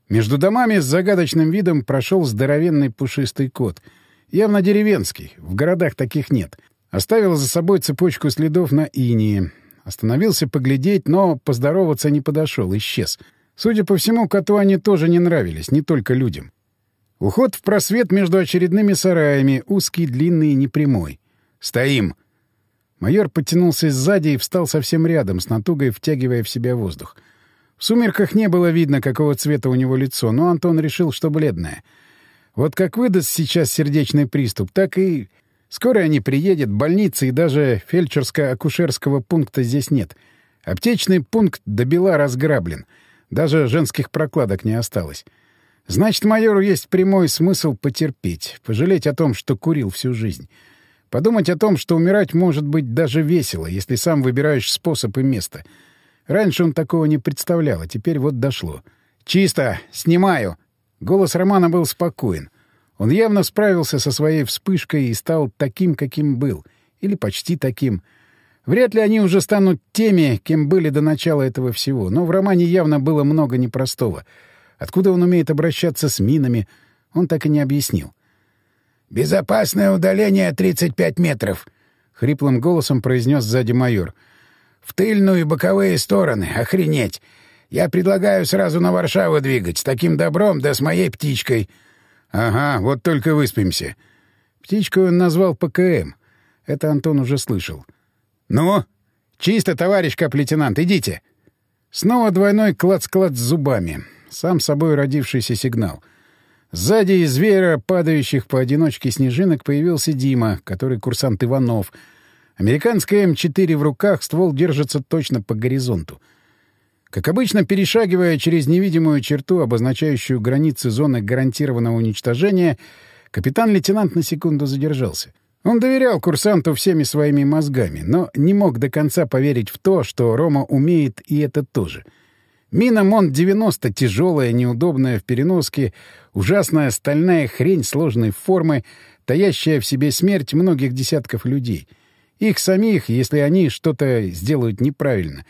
Между домами с загадочным видом прошел здоровенный пушистый кот. Явно деревенский, в городах таких нет. Оставил за собой цепочку следов на инии. Остановился поглядеть, но поздороваться не подошел, исчез. Судя по всему, коту они тоже не нравились, не только людям. Уход в просвет между очередными сараями, узкий, длинный и непрямой. «Стоим!» Майор подтянулся сзади и встал совсем рядом, с натугой втягивая в себя воздух. В сумерках не было видно, какого цвета у него лицо, но Антон решил, что бледное. Вот как выдаст сейчас сердечный приступ, так и Скоро они приедут, больницы и даже фельдшерско-акушерского пункта здесь нет. Аптечный пункт до бела разграблен. Даже женских прокладок не осталось. Значит, майору есть прямой смысл потерпеть, пожалеть о том, что курил всю жизнь. Подумать о том, что умирать может быть даже весело, если сам выбираешь способ и место. Раньше он такого не представлял, а теперь вот дошло. «Чисто! Снимаю!» Голос Романа был спокоен — он явно справился со своей вспышкой и стал таким, каким был. Или почти таким. Вряд ли они уже станут теми, кем были до начала этого всего. Но в романе явно было много непростого. Откуда он умеет обращаться с минами, он так и не объяснил. «Безопасное удаление 35 метров», — хриплым голосом произнес сзади майор. «В тыльную и боковые стороны. Охренеть! Я предлагаю сразу на Варшаву двигать, с таким добром да с моей птичкой». «Ага, вот только выспимся». Птичку он назвал ПКМ. Это Антон уже слышал. «Ну? Чисто, товарищ кап-лейтенант, идите!» Снова двойной клац-клац с зубами. Сам собой родившийся сигнал. Сзади из веера, падающих поодиночке снежинок, появился Дима, который курсант Иванов. Американская М4 в руках, ствол держится точно по горизонту. Как обычно, перешагивая через невидимую черту, обозначающую границы зоны гарантированного уничтожения, капитан-лейтенант на секунду задержался. Он доверял курсанту всеми своими мозгами, но не мог до конца поверить в то, что Рома умеет и это тоже. Мина МОН-90 тяжелая, неудобная в переноске, ужасная стальная хрень сложной формы, таящая в себе смерть многих десятков людей. Их самих, если они что-то сделают неправильно.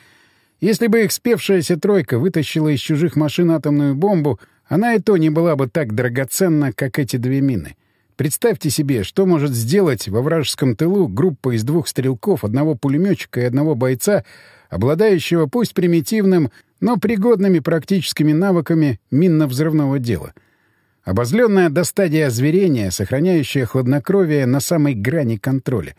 Если бы их спевшаяся тройка вытащила из чужих машин атомную бомбу, она и то не была бы так драгоценна, как эти две мины. Представьте себе, что может сделать во вражеском тылу группа из двух стрелков, одного пулеметчика и одного бойца, обладающего пусть примитивным, но пригодными практическими навыками минно-взрывного дела. Обозленная до стадии озверения, сохраняющая хладнокровие на самой грани контроля.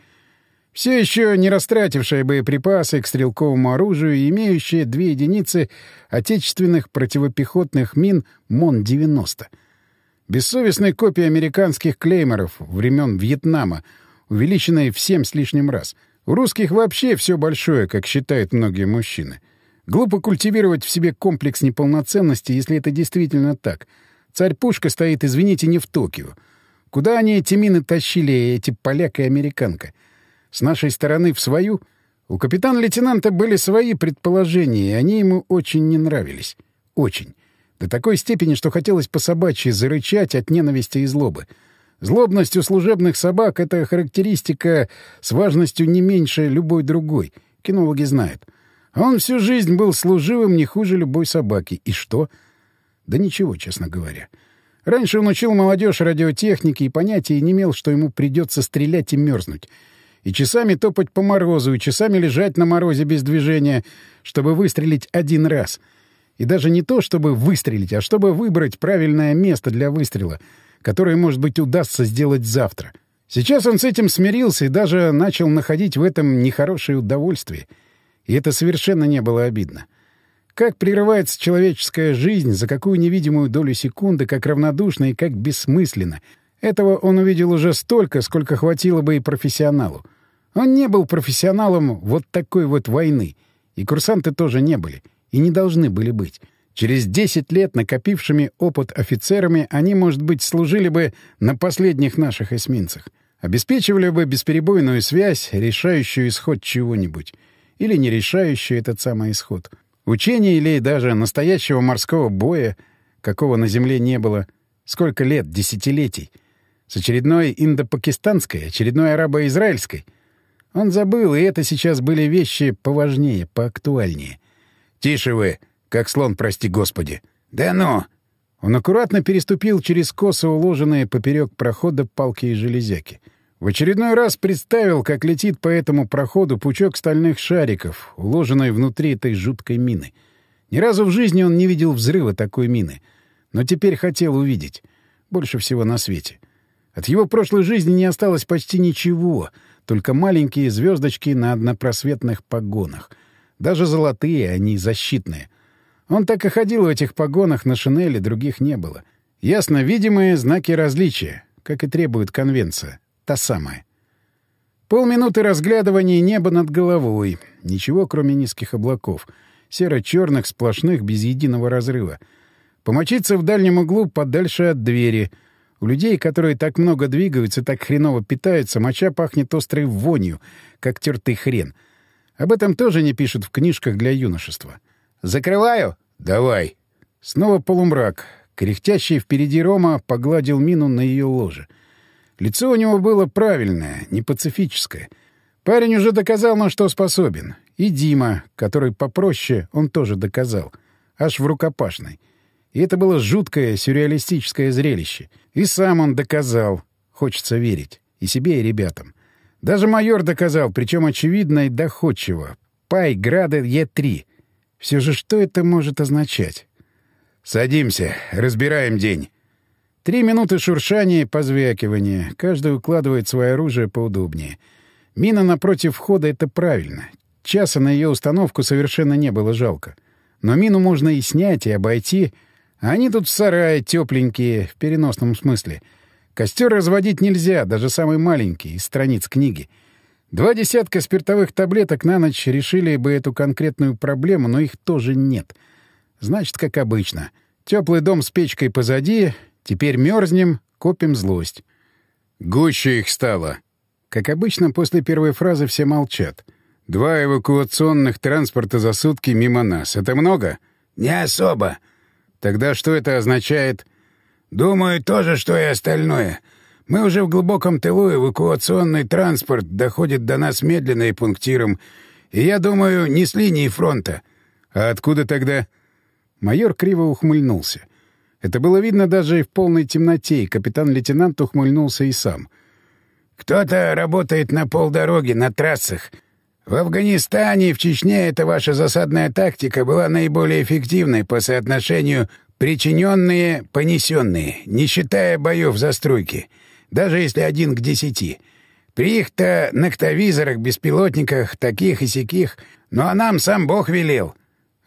Все еще не растратившая боеприпасы к стрелковому оружию и имеющая две единицы отечественных противопехотных мин МОН-90 — Бессовестная копия американских клеймеров времен Вьетнама, увеличенная в семь с лишним раз. У русских вообще все большое, как считают многие мужчины. Глупо культивировать в себе комплекс неполноценности, если это действительно так. Царь-пушка стоит, извините, не в Токио. Куда они эти мины тащили, эти поляк и американка? С нашей стороны в свою? У капитана-лейтенанта были свои предположения, и они ему очень не нравились. Очень. До такой степени, что хотелось по собачьи зарычать от ненависти и злобы. Злобность у служебных собак — это характеристика с важностью не меньше любой другой. Кинологи знают. А он всю жизнь был служивым не хуже любой собаки. И что? Да ничего, честно говоря. Раньше он учил молодежь радиотехнике и понятия не имел, что ему придется стрелять и мерзнуть. И часами топать по морозу, и часами лежать на морозе без движения, чтобы выстрелить один раз — и даже не то, чтобы выстрелить, а чтобы выбрать правильное место для выстрела, которое, может быть, удастся сделать завтра. Сейчас он с этим смирился и даже начал находить в этом нехорошее удовольствие. И это совершенно не было обидно. Как прерывается человеческая жизнь за какую невидимую долю секунды, как равнодушно и как бессмысленно. Этого он увидел уже столько, сколько хватило бы и профессионалу. Он не был профессионалом вот такой вот войны. И курсанты тоже не были и не должны были быть. Через 10 лет накопившими опыт офицерами они, может быть, служили бы на последних наших эсминцах. Обеспечивали бы бесперебойную связь, решающую исход чего-нибудь. Или не решающую этот самый исход. Учения или даже настоящего морского боя, какого на Земле не было. Сколько лет, десятилетий. С очередной индо-пакистанской, очередной арабо-израильской. Он забыл, и это сейчас были вещи поважнее, поактуальнее. «Тише вы! Как слон, прости господи!» «Да ну!» Он аккуратно переступил через косо уложенные поперек прохода палки и железяки. В очередной раз представил, как летит по этому проходу пучок стальных шариков, уложенный внутри этой жуткой мины. Ни разу в жизни он не видел взрыва такой мины. Но теперь хотел увидеть. Больше всего на свете. От его прошлой жизни не осталось почти ничего, только маленькие звездочки на однопросветных погонах — даже золотые, а не защитные. Он так и ходил в этих погонах на шинели, других не было. Ясно видимые знаки различия, как и требует конвенция. Та самая. Полминуты разглядывания неба над головой. Ничего, кроме низких облаков. Серо-черных, сплошных, без единого разрыва. Помочиться в дальнем углу подальше от двери. У людей, которые так много двигаются, так хреново питаются, моча пахнет острой вонью, как тертый хрен — об этом тоже не пишут в книжках для юношества. «Закрываю?» «Давай». Снова полумрак. Кряхтящий впереди Рома погладил мину на ее ложе. Лицо у него было правильное, не пацифическое. Парень уже доказал, на что способен. И Дима, который попроще, он тоже доказал. Аж в рукопашной. И это было жуткое, сюрреалистическое зрелище. И сам он доказал. Хочется верить. И себе, и ребятам. Даже майор доказал, причем очевидно и доходчиво. Пай Града Е3. Все же что это может означать? «Садимся, разбираем день». Три минуты шуршания и позвякивания. Каждый укладывает свое оружие поудобнее. Мина напротив входа — это правильно. Часа на ее установку совершенно не было жалко. Но мину можно и снять, и обойти. Они тут в сарае, тепленькие, в переносном смысле — Костер разводить нельзя, даже самый маленький, из страниц книги. Два десятка спиртовых таблеток на ночь решили бы эту конкретную проблему, но их тоже нет. Значит, как обычно. Теплый дом с печкой позади, теперь мерзнем, копим злость. Гуще их стало. Как обычно, после первой фразы все молчат. Два эвакуационных транспорта за сутки мимо нас. Это много? Не особо. Тогда что это означает? Думаю, то же, что и остальное. Мы уже в глубоком тылу, эвакуационный транспорт доходит до нас медленно и пунктиром. И я думаю, не с линии фронта. А откуда тогда? Майор криво ухмыльнулся. Это было видно даже и в полной темноте, и капитан-лейтенант ухмыльнулся и сам. «Кто-то работает на полдороги, на трассах. В Афганистане и в Чечне эта ваша засадная тактика была наиболее эффективной по соотношению причиненные понесенные, не считая боев за стройки даже если один к десяти. При их-то ноктовизорах, беспилотниках, таких и сяких, ну а нам сам Бог велел.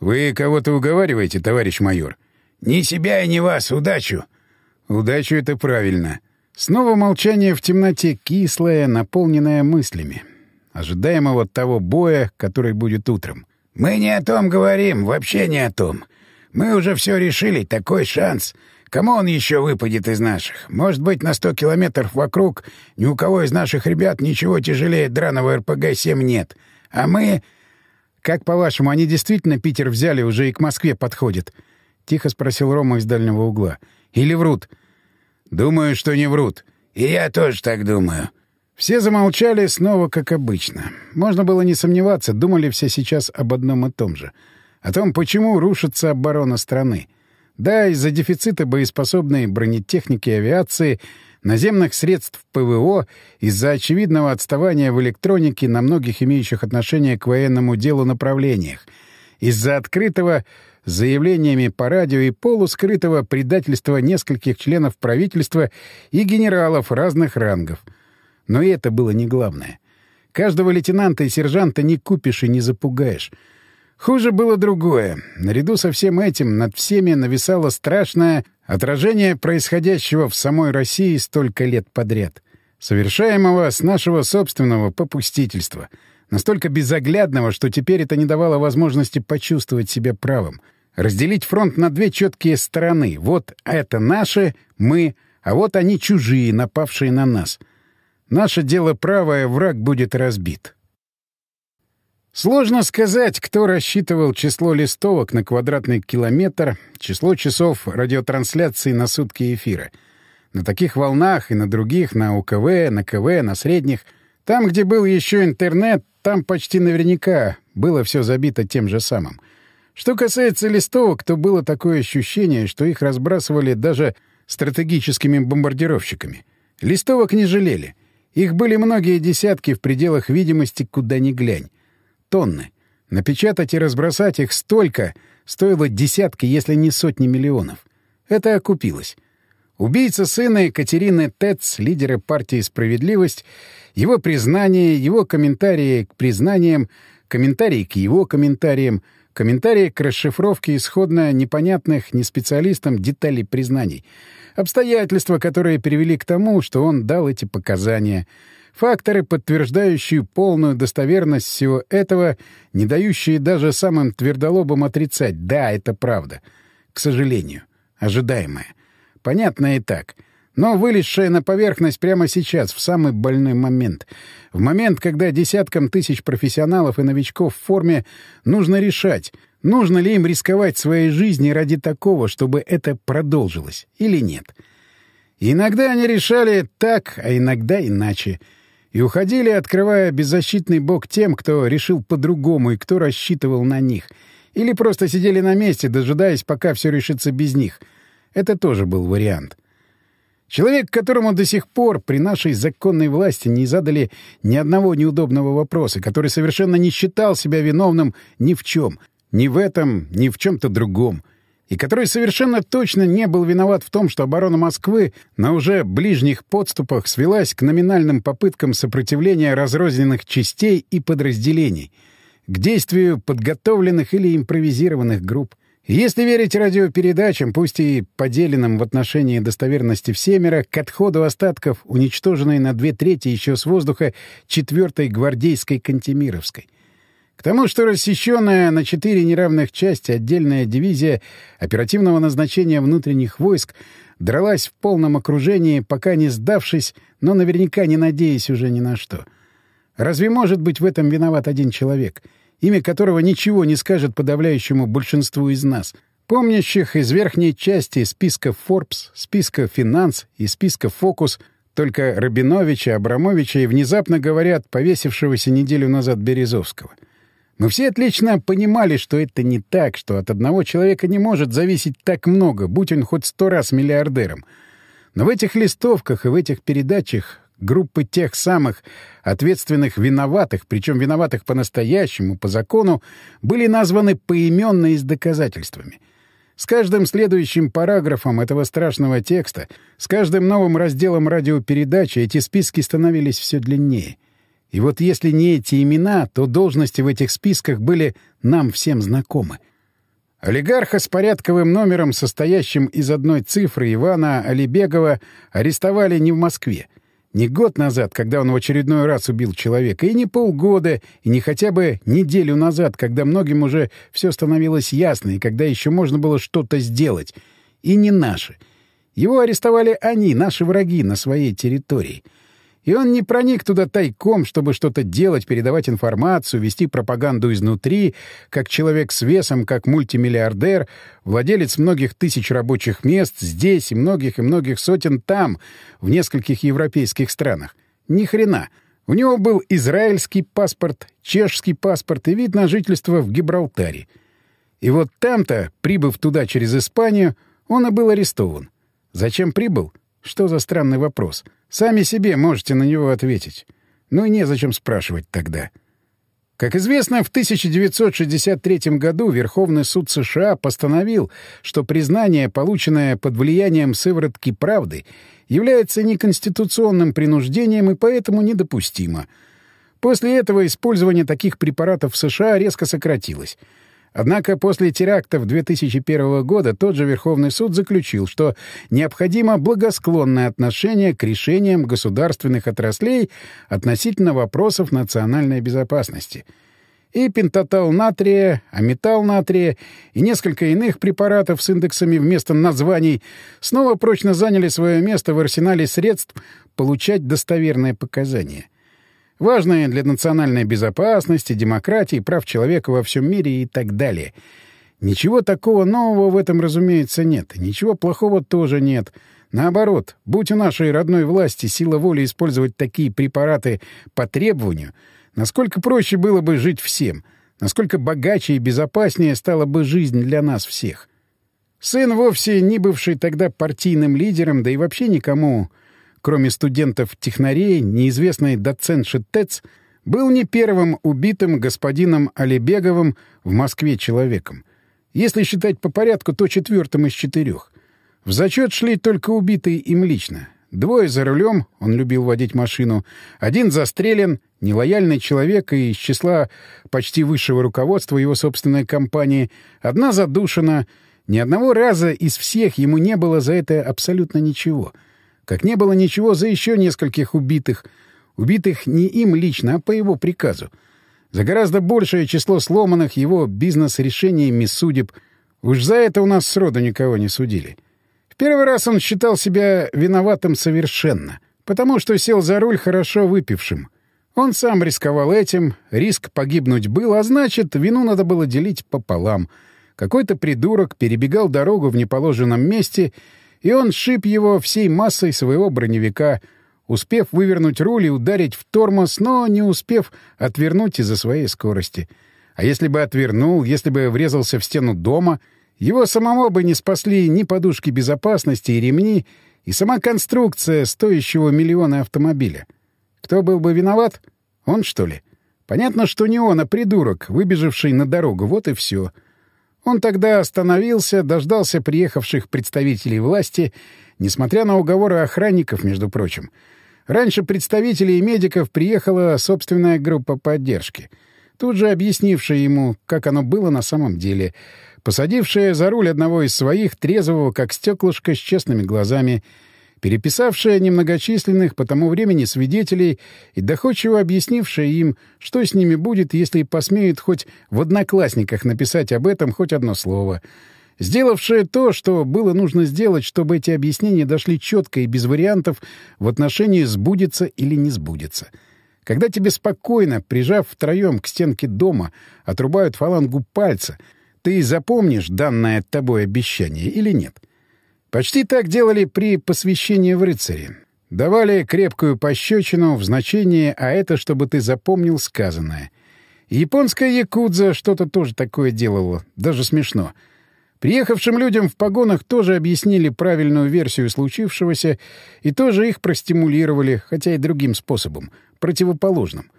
Вы кого-то уговариваете, товарищ майор? Ни себя и ни вас, удачу. Удачу — это правильно. Снова молчание в темноте, кислое, наполненное мыслями. Ожидаемого того боя, который будет утром. Мы не о том говорим, вообще не о том. Мы уже все решили, такой шанс. Кому он еще выпадет из наших? Может быть, на сто километров вокруг ни у кого из наших ребят ничего тяжелее драного РПГ-7 нет. А мы... Как, по-вашему, они действительно Питер взяли, уже и к Москве подходят? Тихо спросил Рома из дальнего угла. Или врут? Думаю, что не врут. И я тоже так думаю. Все замолчали снова, как обычно. Можно было не сомневаться, думали все сейчас об одном и том же. О том, почему рушится оборона страны. Да, из-за дефицита боеспособной бронетехники и авиации, наземных средств ПВО, из-за очевидного отставания в электронике на многих имеющих отношение к военному делу направлениях, из-за открытого заявлениями по радио и полускрытого предательства нескольких членов правительства и генералов разных рангов. Но и это было не главное. Каждого лейтенанта и сержанта не купишь и не запугаешь — Хуже было другое. Наряду со всем этим над всеми нависало страшное отражение происходящего в самой России столько лет подряд, совершаемого с нашего собственного попустительства, настолько безоглядного, что теперь это не давало возможности почувствовать себя правым, разделить фронт на две четкие стороны. Вот это наши, мы, а вот они чужие, напавшие на нас. Наше дело правое, враг будет разбит. Сложно сказать, кто рассчитывал число листовок на квадратный километр, число часов радиотрансляции на сутки эфира. На таких волнах и на других, на УКВ, на КВ, на средних. Там, где был еще интернет, там почти наверняка было все забито тем же самым. Что касается листовок, то было такое ощущение, что их разбрасывали даже стратегическими бомбардировщиками. Листовок не жалели. Их были многие десятки в пределах видимости, куда ни глянь тонны. Напечатать и разбросать их столько стоило десятки, если не сотни миллионов. Это окупилось. Убийца сына Екатерины Тец, лидера партии «Справедливость», его признание, его комментарии к признаниям, комментарии к его комментариям, комментарии к расшифровке исходно непонятных не специалистам деталей признаний, обстоятельства, которые привели к тому, что он дал эти показания — Факторы, подтверждающие полную достоверность всего этого, не дающие даже самым твердолобам отрицать «да, это правда». К сожалению. Ожидаемое. Понятно и так. Но вылезшая на поверхность прямо сейчас, в самый больной момент. В момент, когда десяткам тысяч профессионалов и новичков в форме нужно решать, нужно ли им рисковать своей жизнью ради такого, чтобы это продолжилось, или нет. Иногда они решали так, а иногда иначе — и уходили, открывая беззащитный бок тем, кто решил по-другому и кто рассчитывал на них. Или просто сидели на месте, дожидаясь, пока все решится без них. Это тоже был вариант. Человек, которому до сих пор при нашей законной власти не задали ни одного неудобного вопроса, который совершенно не считал себя виновным ни в чем, ни в этом, ни в чем-то другом — и который совершенно точно не был виноват в том, что оборона Москвы на уже ближних подступах свелась к номинальным попыткам сопротивления разрозненных частей и подразделений, к действию подготовленных или импровизированных групп. Если верить радиопередачам, пусть и поделенным в отношении достоверности всемера, к отходу остатков, уничтоженной на две трети еще с воздуха 4-й гвардейской Кантемировской. К тому, что рассеченная на четыре неравных части отдельная дивизия оперативного назначения внутренних войск дралась в полном окружении, пока не сдавшись, но наверняка не надеясь уже ни на что. Разве может быть в этом виноват один человек — имя которого ничего не скажет подавляющему большинству из нас, помнящих из верхней части списка Forbes, списка «Финанс» и списка «Фокус» только Рабиновича, Абрамовича и, внезапно говорят, повесившегося неделю назад Березовского. Мы все отлично понимали, что это не так, что от одного человека не может зависеть так много, будь он хоть сто раз миллиардером. Но в этих листовках и в этих передачах группы тех самых ответственных виноватых, причем виноватых по-настоящему, по закону, были названы поименно и с доказательствами. С каждым следующим параграфом этого страшного текста, с каждым новым разделом радиопередачи эти списки становились все длиннее. И вот если не эти имена, то должности в этих списках были нам всем знакомы. Олигарха с порядковым номером, состоящим из одной цифры Ивана Алибегова, арестовали не в Москве — не год назад, когда он в очередной раз убил человека, и не полгода, и не хотя бы неделю назад, когда многим уже все становилось ясно, и когда еще можно было что-то сделать. И не наши. Его арестовали они, наши враги, на своей территории. И он не проник туда тайком, чтобы что-то делать, передавать информацию, вести пропаганду изнутри, как человек с весом, как мультимиллиардер, владелец многих тысяч рабочих мест здесь и многих и многих сотен там, в нескольких европейских странах. Ни хрена. У него был израильский паспорт, чешский паспорт и вид на жительство в Гибралтаре. И вот там-то, прибыв туда через Испанию, он и был арестован. Зачем прибыл? Что за странный вопрос? — Сами себе можете на него ответить. Ну и незачем спрашивать тогда. Как известно, в 1963 году Верховный суд США постановил, что признание, полученное под влиянием сыворотки правды, является неконституционным принуждением и поэтому недопустимо. После этого использование таких препаратов в США резко сократилось — Однако после терактов 2001 года тот же Верховный суд заключил, что необходимо благосклонное отношение к решениям государственных отраслей относительно вопросов национальной безопасности. И пентатал натрия, аметал натрия и несколько иных препаратов с индексами вместо названий снова прочно заняли свое место в арсенале средств получать достоверные показания важные для национальной безопасности, демократии, прав человека во всем мире и так далее. Ничего такого нового в этом, разумеется, нет. Ничего плохого тоже нет. Наоборот, будь у нашей родной власти сила воли использовать такие препараты по требованию, насколько проще было бы жить всем, насколько богаче и безопаснее стала бы жизнь для нас всех. Сын вовсе не бывший тогда партийным лидером, да и вообще никому кроме студентов-технарей, неизвестный доцент Шитец был не первым убитым господином Алибеговым в Москве человеком. Если считать по порядку, то четвертым из четырех. В зачет шли только убитые им лично. Двое за рулем, он любил водить машину, один застрелен, нелояльный человек и из числа почти высшего руководства его собственной компании, одна задушена, ни одного раза из всех ему не было за это абсолютно ничего — как не было ничего за еще нескольких убитых. Убитых не им лично, а по его приказу. За гораздо большее число сломанных его бизнес-решениями судеб. Уж за это у нас сроду никого не судили. В первый раз он считал себя виноватым совершенно, потому что сел за руль хорошо выпившим. Он сам рисковал этим, риск погибнуть был, а значит, вину надо было делить пополам. Какой-то придурок перебегал дорогу в неположенном месте — и он шип его всей массой своего броневика, успев вывернуть руль и ударить в тормоз, но не успев отвернуть из-за своей скорости. А если бы отвернул, если бы врезался в стену дома, его самого бы не спасли ни подушки безопасности и ремни, и сама конструкция стоящего миллиона автомобиля. Кто был бы виноват? Он, что ли? Понятно, что не он, а придурок, выбежавший на дорогу, вот и все. — он тогда остановился, дождался приехавших представителей власти, несмотря на уговоры охранников, между прочим. Раньше представителей и медиков приехала собственная группа поддержки, тут же объяснившая ему, как оно было на самом деле. посадившая за руль одного из своих, трезвого, как стеклышко, с честными глазами, переписавшая немногочисленных по тому времени свидетелей и доходчиво объяснившая им, что с ними будет, если посмеют хоть в «Одноклассниках» написать об этом хоть одно слово, сделавшая то, что было нужно сделать, чтобы эти объяснения дошли четко и без вариантов в отношении «сбудется» или «не сбудется». Когда тебе спокойно, прижав втроем к стенке дома, отрубают фалангу пальца, ты запомнишь данное тобой обещание или нет? Почти так делали при посвящении в рыцари. Давали крепкую пощечину в значении «а это, чтобы ты запомнил сказанное». Японская якудза что-то тоже такое делала, даже смешно. Приехавшим людям в погонах тоже объяснили правильную версию случившегося и тоже их простимулировали, хотя и другим способом, противоположным.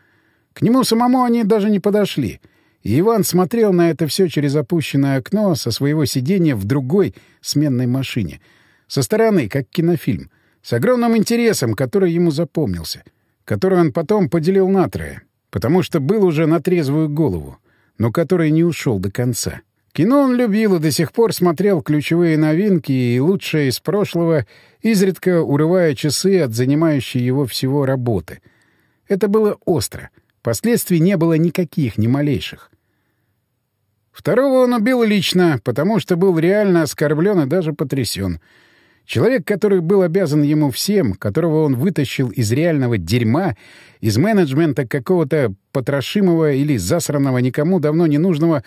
К нему самому они даже не подошли. Иван смотрел на это все через опущенное окно со своего сидения в другой сменной машине. Со стороны, как кинофильм. С огромным интересом, который ему запомнился. Который он потом поделил на трое. Потому что был уже на трезвую голову. Но который не ушел до конца. Кино он любил и до сих пор смотрел ключевые новинки и лучшее из прошлого, изредка урывая часы от занимающей его всего работы — это было остро. Последствий не было никаких, ни малейших. Второго он убил лично, потому что был реально оскорблен и даже потрясен. Человек, который был обязан ему всем, которого он вытащил из реального дерьма, из менеджмента какого-то потрошимого или засранного никому давно не нужного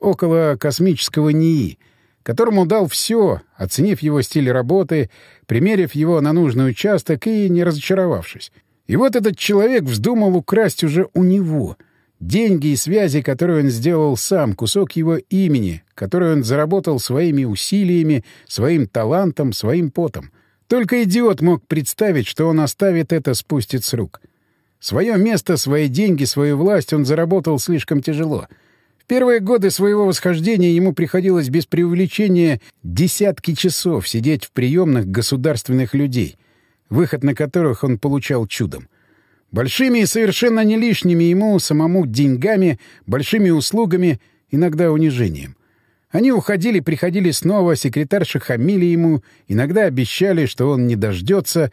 около космического НИИ, которому дал все, оценив его стиль работы, примерив его на нужный участок и не разочаровавшись. И вот этот человек вздумал украсть уже у него. Деньги и связи, которые он сделал сам, кусок его имени, который он заработал своими усилиями, своим талантом, своим потом. Только идиот мог представить, что он оставит это спустить с рук. Свое место, свои деньги, свою власть он заработал слишком тяжело. В первые годы своего восхождения ему приходилось без преувеличения десятки часов сидеть в приемных государственных людей — выход на которых он получал чудом. Большими и совершенно не лишними ему самому деньгами, большими услугами, иногда унижением. Они уходили, приходили снова, секретарши хамили ему, иногда обещали, что он не дождется.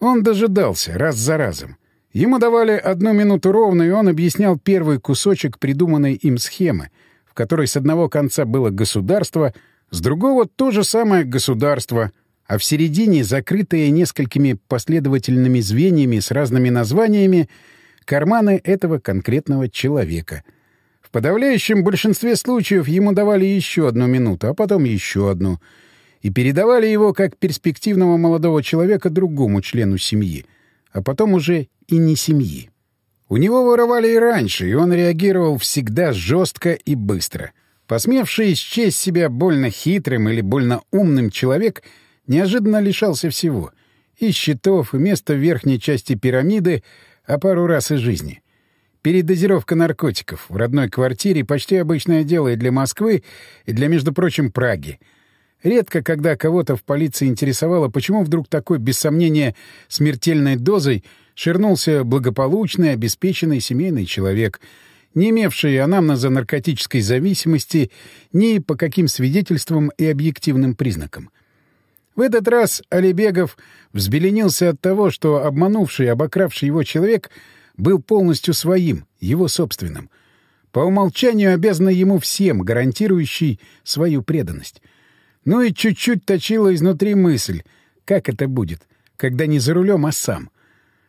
Он дожидался, раз за разом. Ему давали одну минуту ровно, и он объяснял первый кусочек придуманной им схемы, в которой с одного конца было государство, с другого — то же самое государство — а в середине, закрытые несколькими последовательными звеньями с разными названиями, карманы этого конкретного человека. В подавляющем большинстве случаев ему давали еще одну минуту, а потом еще одну, и передавали его как перспективного молодого человека другому члену семьи, а потом уже и не семьи. У него воровали и раньше, и он реагировал всегда жестко и быстро. Посмевший счесть себя больно хитрым или больно умным человек — неожиданно лишался всего — и счетов, и места в верхней части пирамиды, а пару раз и жизни. Передозировка наркотиков в родной квартире — почти обычное дело и для Москвы, и для, между прочим, Праги. Редко, когда кого-то в полиции интересовало, почему вдруг такой, без сомнения, смертельной дозой ширнулся благополучный, обеспеченный семейный человек, не имевший анамнеза наркотической зависимости ни по каким свидетельствам и объективным признакам. В этот раз Алибегов взбеленился от того, что обманувший и обокравший его человек был полностью своим, его собственным. По умолчанию обязанный ему всем, гарантирующий свою преданность. Ну и чуть-чуть точила изнутри мысль, как это будет, когда не за рулем, а сам.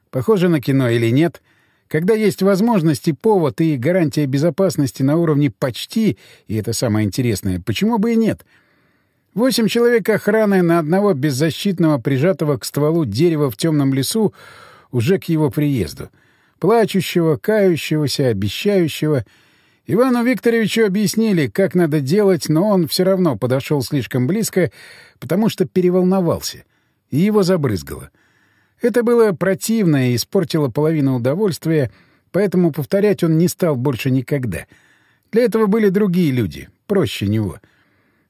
Похоже на кино или нет — когда есть возможность и повод, и гарантия безопасности на уровне почти, и это самое интересное, почему бы и нет — Восемь человек охраны на одного беззащитного, прижатого к стволу дерева в темном лесу уже к его приезду. Плачущего, кающегося, обещающего. Ивану Викторовичу объяснили, как надо делать, но он все равно подошел слишком близко, потому что переволновался, и его забрызгало. Это было противно и испортило половину удовольствия, поэтому повторять он не стал больше никогда. Для этого были другие люди, проще него —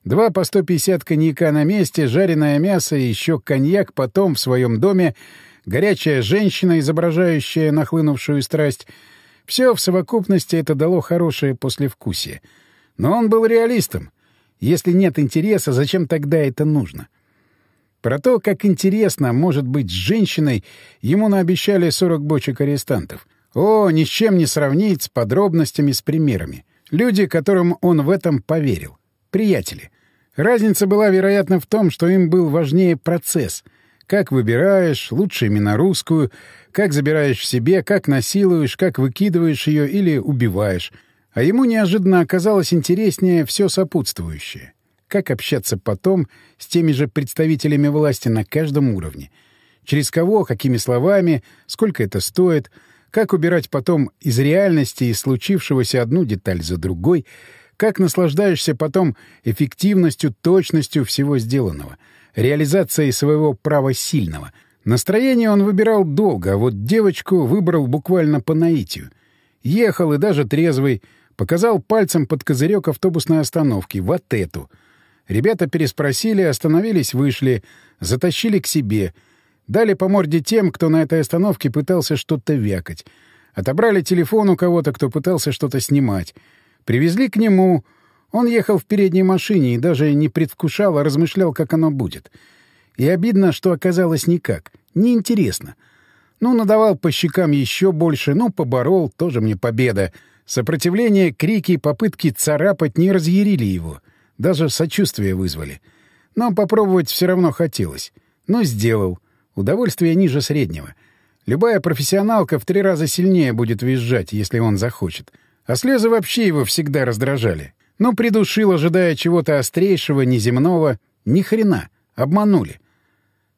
Два по 150 коньяка на месте, жареное мясо и еще коньяк потом в своем доме, горячая женщина, изображающая нахлынувшую страсть. Все в совокупности это дало хорошее послевкусие. Но он был реалистом. Если нет интереса, зачем тогда это нужно? Про то, как интересно может быть с женщиной, ему наобещали 40 бочек арестантов. О, ни с чем не сравнить с подробностями, с примерами. Люди, которым он в этом поверил. Приятели. Разница была, вероятно, в том, что им был важнее процесс. Как выбираешь, лучше именно русскую, как забираешь в себе, как насилуешь, как выкидываешь ее или убиваешь. А ему неожиданно оказалось интереснее все сопутствующее как общаться потом с теми же представителями власти на каждом уровне. Через кого, какими словами, сколько это стоит, как убирать потом из реальности и случившегося одну деталь за другой, как наслаждаешься потом эффективностью, точностью всего сделанного, реализацией своего права сильного. Настроение он выбирал долго, а вот девочку выбрал буквально по наитию. Ехал и даже трезвый, показал пальцем под козырек автобусной остановки, вот эту — Ребята переспросили, остановились, вышли, затащили к себе. Дали по морде тем, кто на этой остановке пытался что-то вякать. Отобрали телефон у кого-то, кто пытался что-то снимать. Привезли к нему. Он ехал в передней машине и даже не предвкушал, а размышлял, как оно будет. И обидно, что оказалось никак. Неинтересно. Ну, надавал по щекам еще больше, ну, поборол, тоже мне победа. Сопротивление, крики, попытки царапать не разъярили его. — даже сочувствие вызвали. Но попробовать все равно хотелось. Но сделал. Удовольствие ниже среднего. Любая профессионалка в три раза сильнее будет визжать, если он захочет. А слезы вообще его всегда раздражали. Но придушил, ожидая чего-то острейшего, неземного. Ни хрена. Обманули.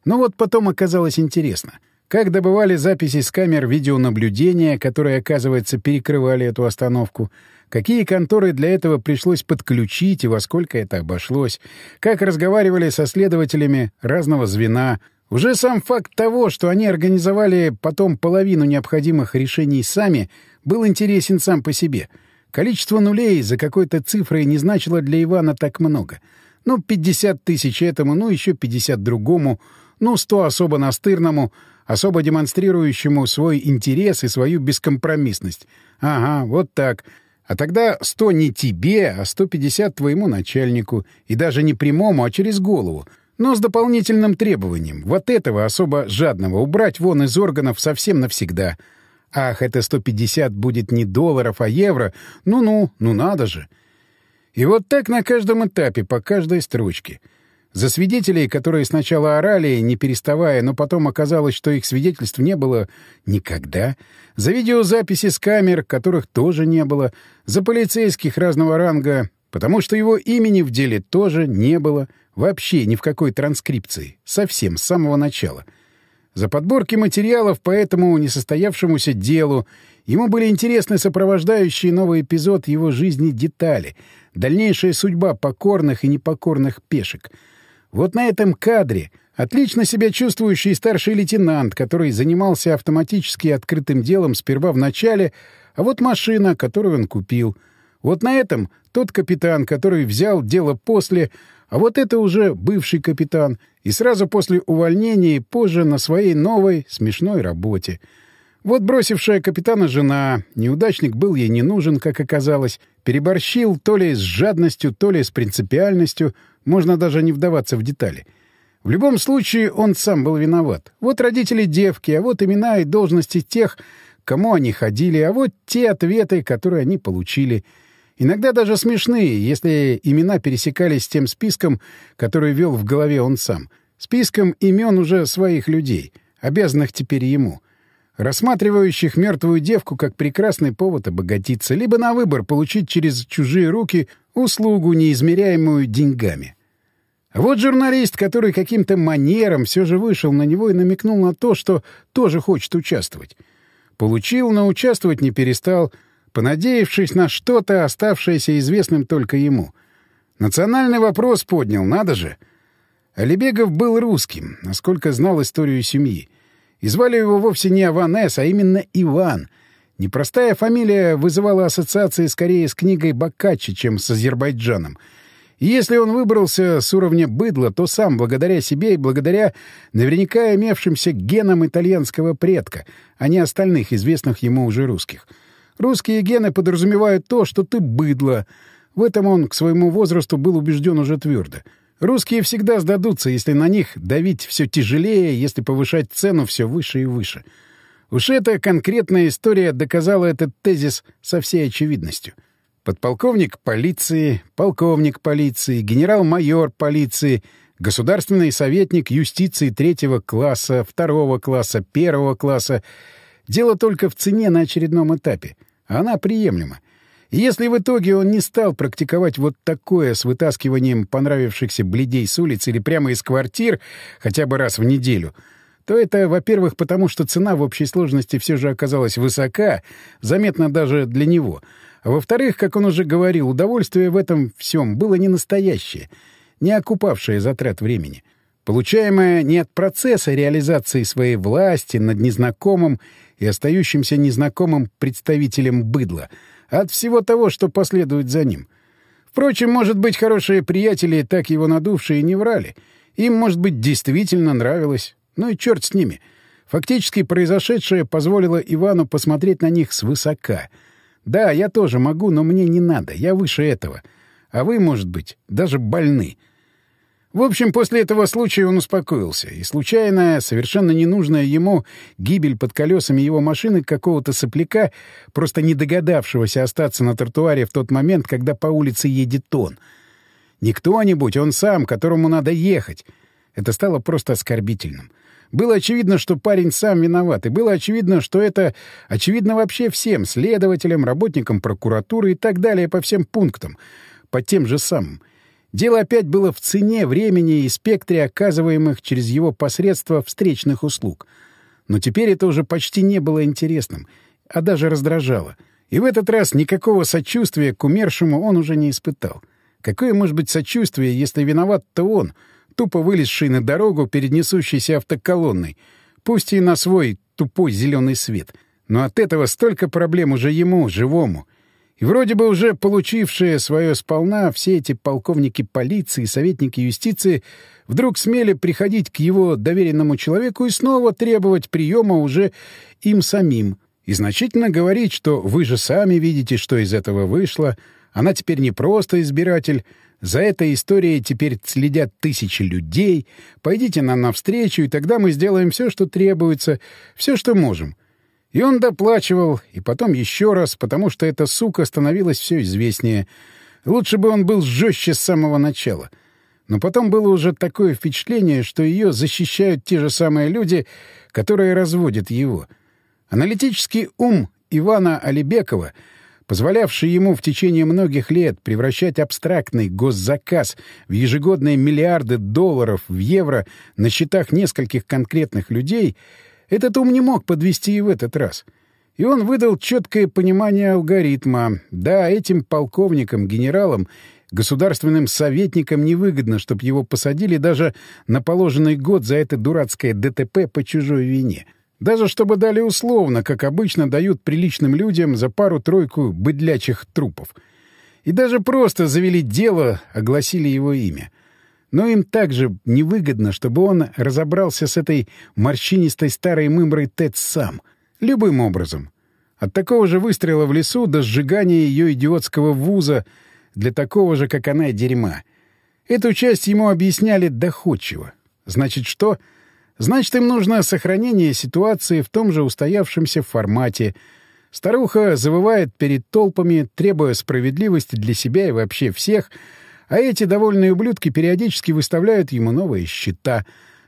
Но вот потом оказалось интересно. Как добывали записи с камер видеонаблюдения, которые, оказывается, перекрывали эту остановку — Какие конторы для этого пришлось подключить и во сколько это обошлось? Как разговаривали со следователями разного звена? Уже сам факт того, что они организовали потом половину необходимых решений сами, был интересен сам по себе. Количество нулей за какой-то цифрой не значило для Ивана так много. Ну, 50 тысяч этому, ну, еще 50 другому, ну, 100 особо настырному, особо демонстрирующему свой интерес и свою бескомпромиссность. Ага, вот так — а тогда сто не тебе, а сто пятьдесят твоему начальнику, и даже не прямому, а через голову, но с дополнительным требованием вот этого особо жадного убрать вон из органов совсем навсегда. Ах, это сто пятьдесят будет не долларов, а евро. Ну-ну, ну надо же. И вот так на каждом этапе, по каждой строчке — за свидетелей, которые сначала орали, не переставая, но потом оказалось, что их свидетельств не было никогда. За видеозаписи с камер, которых тоже не было. За полицейских разного ранга, потому что его имени в деле тоже не было. Вообще ни в какой транскрипции. Совсем, с самого начала. За подборки материалов по этому несостоявшемуся делу ему были интересны сопровождающие новый эпизод его жизни детали, дальнейшая судьба покорных и непокорных пешек — вот на этом кадре отлично себя чувствующий старший лейтенант, который занимался автоматически открытым делом сперва в начале, а вот машина, которую он купил. Вот на этом тот капитан, который взял дело после, а вот это уже бывший капитан, и сразу после увольнения позже на своей новой смешной работе. Вот бросившая капитана жена, неудачник был ей не нужен, как оказалось, переборщил то ли с жадностью, то ли с принципиальностью — можно даже не вдаваться в детали. В любом случае, он сам был виноват. Вот родители девки, а вот имена и должности тех, кому они ходили, а вот те ответы, которые они получили. Иногда даже смешные, если имена пересекались с тем списком, который вел в голове он сам. Списком имен уже своих людей, обязанных теперь ему рассматривающих мертвую девку как прекрасный повод обогатиться, либо на выбор получить через чужие руки услугу, неизмеряемую деньгами. Вот журналист, который каким-то манером все же вышел на него и намекнул на то, что тоже хочет участвовать. Получил, но участвовать не перестал, понадеявшись на что-то, оставшееся известным только ему. Национальный вопрос поднял, надо же. Алибегов был русским, насколько знал историю семьи. И звали его вовсе не Аванес, а именно Иван. Непростая фамилия вызывала ассоциации скорее с книгой Бакачи, чем с Азербайджаном. И если он выбрался с уровня быдла, то сам, благодаря себе и благодаря наверняка имевшимся генам итальянского предка, а не остальных известных ему уже русских. Русские гены подразумевают то, что ты быдло. В этом он к своему возрасту был убежден уже твердо. Русские всегда сдадутся, если на них давить все тяжелее, если повышать цену все выше и выше. Уж эта конкретная история доказала этот тезис со всей очевидностью. Подполковник полиции, полковник полиции, генерал-майор полиции, государственный советник юстиции третьего класса, второго класса, первого класса. Дело только в цене на очередном этапе. Она приемлема. И если в итоге он не стал практиковать вот такое с вытаскиванием понравившихся бледей с улиц или прямо из квартир хотя бы раз в неделю, то это, во-первых, потому что цена в общей сложности все же оказалась высока, заметно даже для него. А во-вторых, как он уже говорил, удовольствие в этом всем было не настоящее, не окупавшее затрат времени. Получаемое не от процесса реализации своей власти над незнакомым и остающимся незнакомым представителем быдла — от всего того, что последует за ним. Впрочем, может быть, хорошие приятели, так его надувшие, не врали. Им, может быть, действительно нравилось. Ну и черт с ними. Фактически произошедшее позволило Ивану посмотреть на них свысока. Да, я тоже могу, но мне не надо, я выше этого. А вы, может быть, даже больны. В общем, после этого случая он успокоился, и случайная, совершенно ненужная ему гибель под колесами его машины какого-то сопляка, просто не догадавшегося остаться на тротуаре в тот момент, когда по улице едет он. Не кто-нибудь, он сам, которому надо ехать. Это стало просто оскорбительным. Было очевидно, что парень сам виноват, и было очевидно, что это очевидно вообще всем, следователям, работникам прокуратуры и так далее по всем пунктам, по тем же самым — Дело опять было в цене, времени и спектре оказываемых через его посредство встречных услуг. Но теперь это уже почти не было интересным, а даже раздражало. И в этот раз никакого сочувствия к умершему он уже не испытал. Какое может быть сочувствие, если виноват-то он, тупо вылезший на дорогу перед несущейся автоколонной, пусть и на свой тупой зеленый свет. Но от этого столько проблем уже ему, живому — и вроде бы уже получившие свое сполна, все эти полковники полиции советники юстиции вдруг смели приходить к его доверенному человеку и снова требовать приема уже им самим. И значительно говорить, что вы же сами видите, что из этого вышло. Она теперь не просто избиратель. За этой историей теперь следят тысячи людей. Пойдите нам навстречу, и тогда мы сделаем все, что требуется, все, что можем. И он доплачивал, и потом еще раз, потому что эта сука становилась все известнее. Лучше бы он был жестче с самого начала. Но потом было уже такое впечатление, что ее защищают те же самые люди, которые разводят его. Аналитический ум Ивана Алибекова, позволявший ему в течение многих лет превращать абстрактный госзаказ в ежегодные миллиарды долларов в евро на счетах нескольких конкретных людей — этот ум не мог подвести и в этот раз. И он выдал четкое понимание алгоритма. Да, этим полковникам, генералам, государственным советникам невыгодно, чтобы его посадили даже на положенный год за это дурацкое ДТП по чужой вине. Даже чтобы дали условно, как обычно дают приличным людям за пару-тройку быдлячих трупов. И даже просто завели дело, огласили его имя. Но им также невыгодно, чтобы он разобрался с этой морщинистой старой мымрой Тед сам. Любым образом. От такого же выстрела в лесу до сжигания ее идиотского вуза для такого же, как она, дерьма. Эту часть ему объясняли доходчиво. Значит, что? Значит, им нужно сохранение ситуации в том же устоявшемся формате. Старуха завывает перед толпами, требуя справедливости для себя и вообще всех — а эти довольные ублюдки периодически выставляют ему новые счета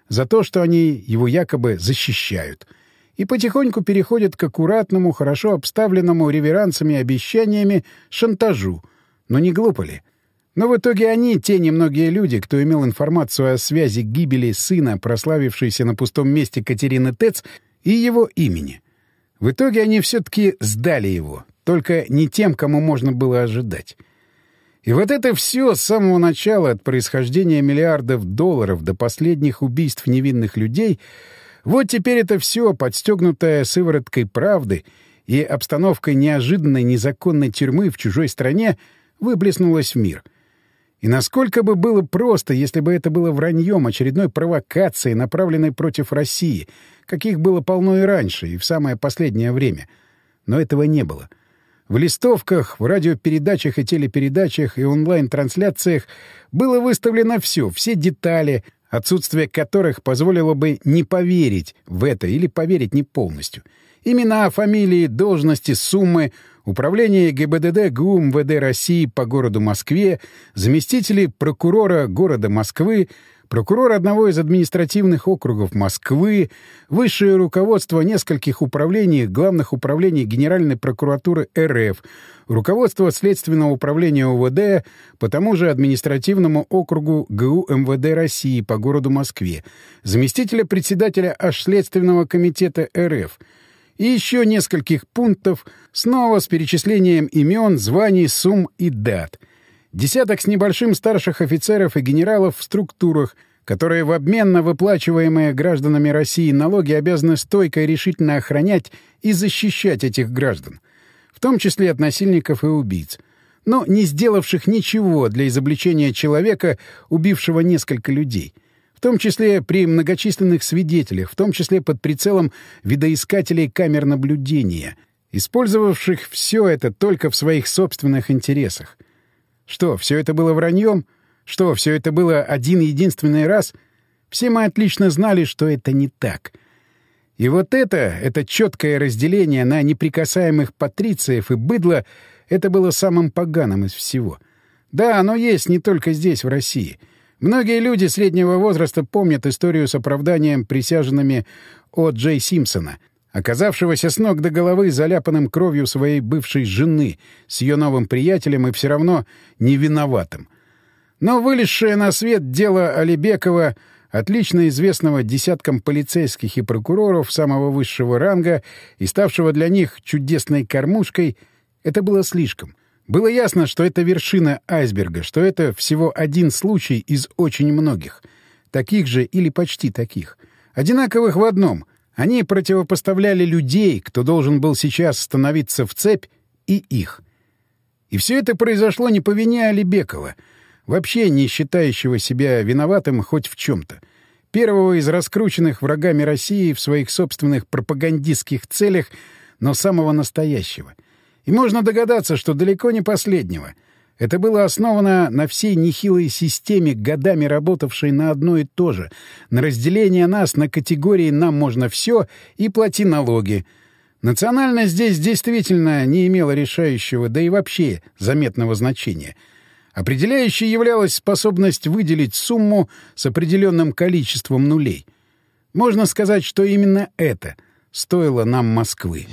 за то, что они его якобы защищают. И потихоньку переходят к аккуратному, хорошо обставленному реверансами и обещаниями шантажу. Но не глупо ли? Но в итоге они, те немногие люди, кто имел информацию о связи гибели сына, прославившейся на пустом месте Катерины Тец, и его имени. В итоге они все-таки сдали его, только не тем, кому можно было ожидать. И вот это все с самого начала, от происхождения миллиардов долларов до последних убийств невинных людей, вот теперь это все, подстегнутое сывороткой правды и обстановкой неожиданной незаконной тюрьмы в чужой стране, выплеснулось в мир. И насколько бы было просто, если бы это было враньем, очередной провокацией, направленной против России, каких было полно и раньше, и в самое последнее время. Но этого не было. В листовках, в радиопередачах и телепередачах и онлайн-трансляциях было выставлено все, все детали, отсутствие которых позволило бы не поверить в это или поверить не полностью. Имена, фамилии, должности, суммы, управление ГИБДД ГУ МВД России по городу Москве, заместители прокурора города Москвы, прокурор одного из административных округов Москвы, высшее руководство нескольких управлений, главных управлений Генеральной прокуратуры РФ, руководство Следственного управления УВД по тому же административному округу ГУ МВД России по городу Москве, заместителя председателя аж Следственного комитета РФ. И еще нескольких пунктов снова с перечислением имен, званий, сумм и дат — Десяток с небольшим старших офицеров и генералов в структурах, которые в обмен на выплачиваемые гражданами России налоги обязаны стойко и решительно охранять и защищать этих граждан, в том числе от насильников и убийц, но не сделавших ничего для изобличения человека, убившего несколько людей — в том числе при многочисленных свидетелях, в том числе под прицелом видоискателей камер наблюдения, использовавших все это только в своих собственных интересах. Что, все это было враньем? Что, все это было один-единственный раз? Все мы отлично знали, что это не так. И вот это, это четкое разделение на неприкасаемых патрициев и быдло, это было самым поганым из всего. Да, оно есть не только здесь, в России. Многие люди среднего возраста помнят историю с оправданием присяжными О. Джей Симпсона — оказавшегося с ног до головы заляпанным кровью своей бывшей жены, с ее новым приятелем и все равно не виноватым. Но вылезшее на свет дело Алибекова, отлично известного десяткам полицейских и прокуроров самого высшего ранга и ставшего для них чудесной кормушкой, это было слишком. Было ясно, что это вершина айсберга, что это всего один случай из очень многих. Таких же или почти таких. Одинаковых в одном — они противопоставляли людей, кто должен был сейчас становиться в цепь, и их. И все это произошло не по вине Алибекова, вообще не считающего себя виноватым хоть в чем-то. Первого из раскрученных врагами России в своих собственных пропагандистских целях, но самого настоящего. И можно догадаться, что далеко не последнего — это было основано на всей нехилой системе, годами работавшей на одно и то же, на разделение нас на категории «нам можно все» и «плати налоги». Национальность здесь действительно не имела решающего, да и вообще заметного значения. Определяющей являлась способность выделить сумму с определенным количеством нулей. Можно сказать, что именно это стоило нам Москвы.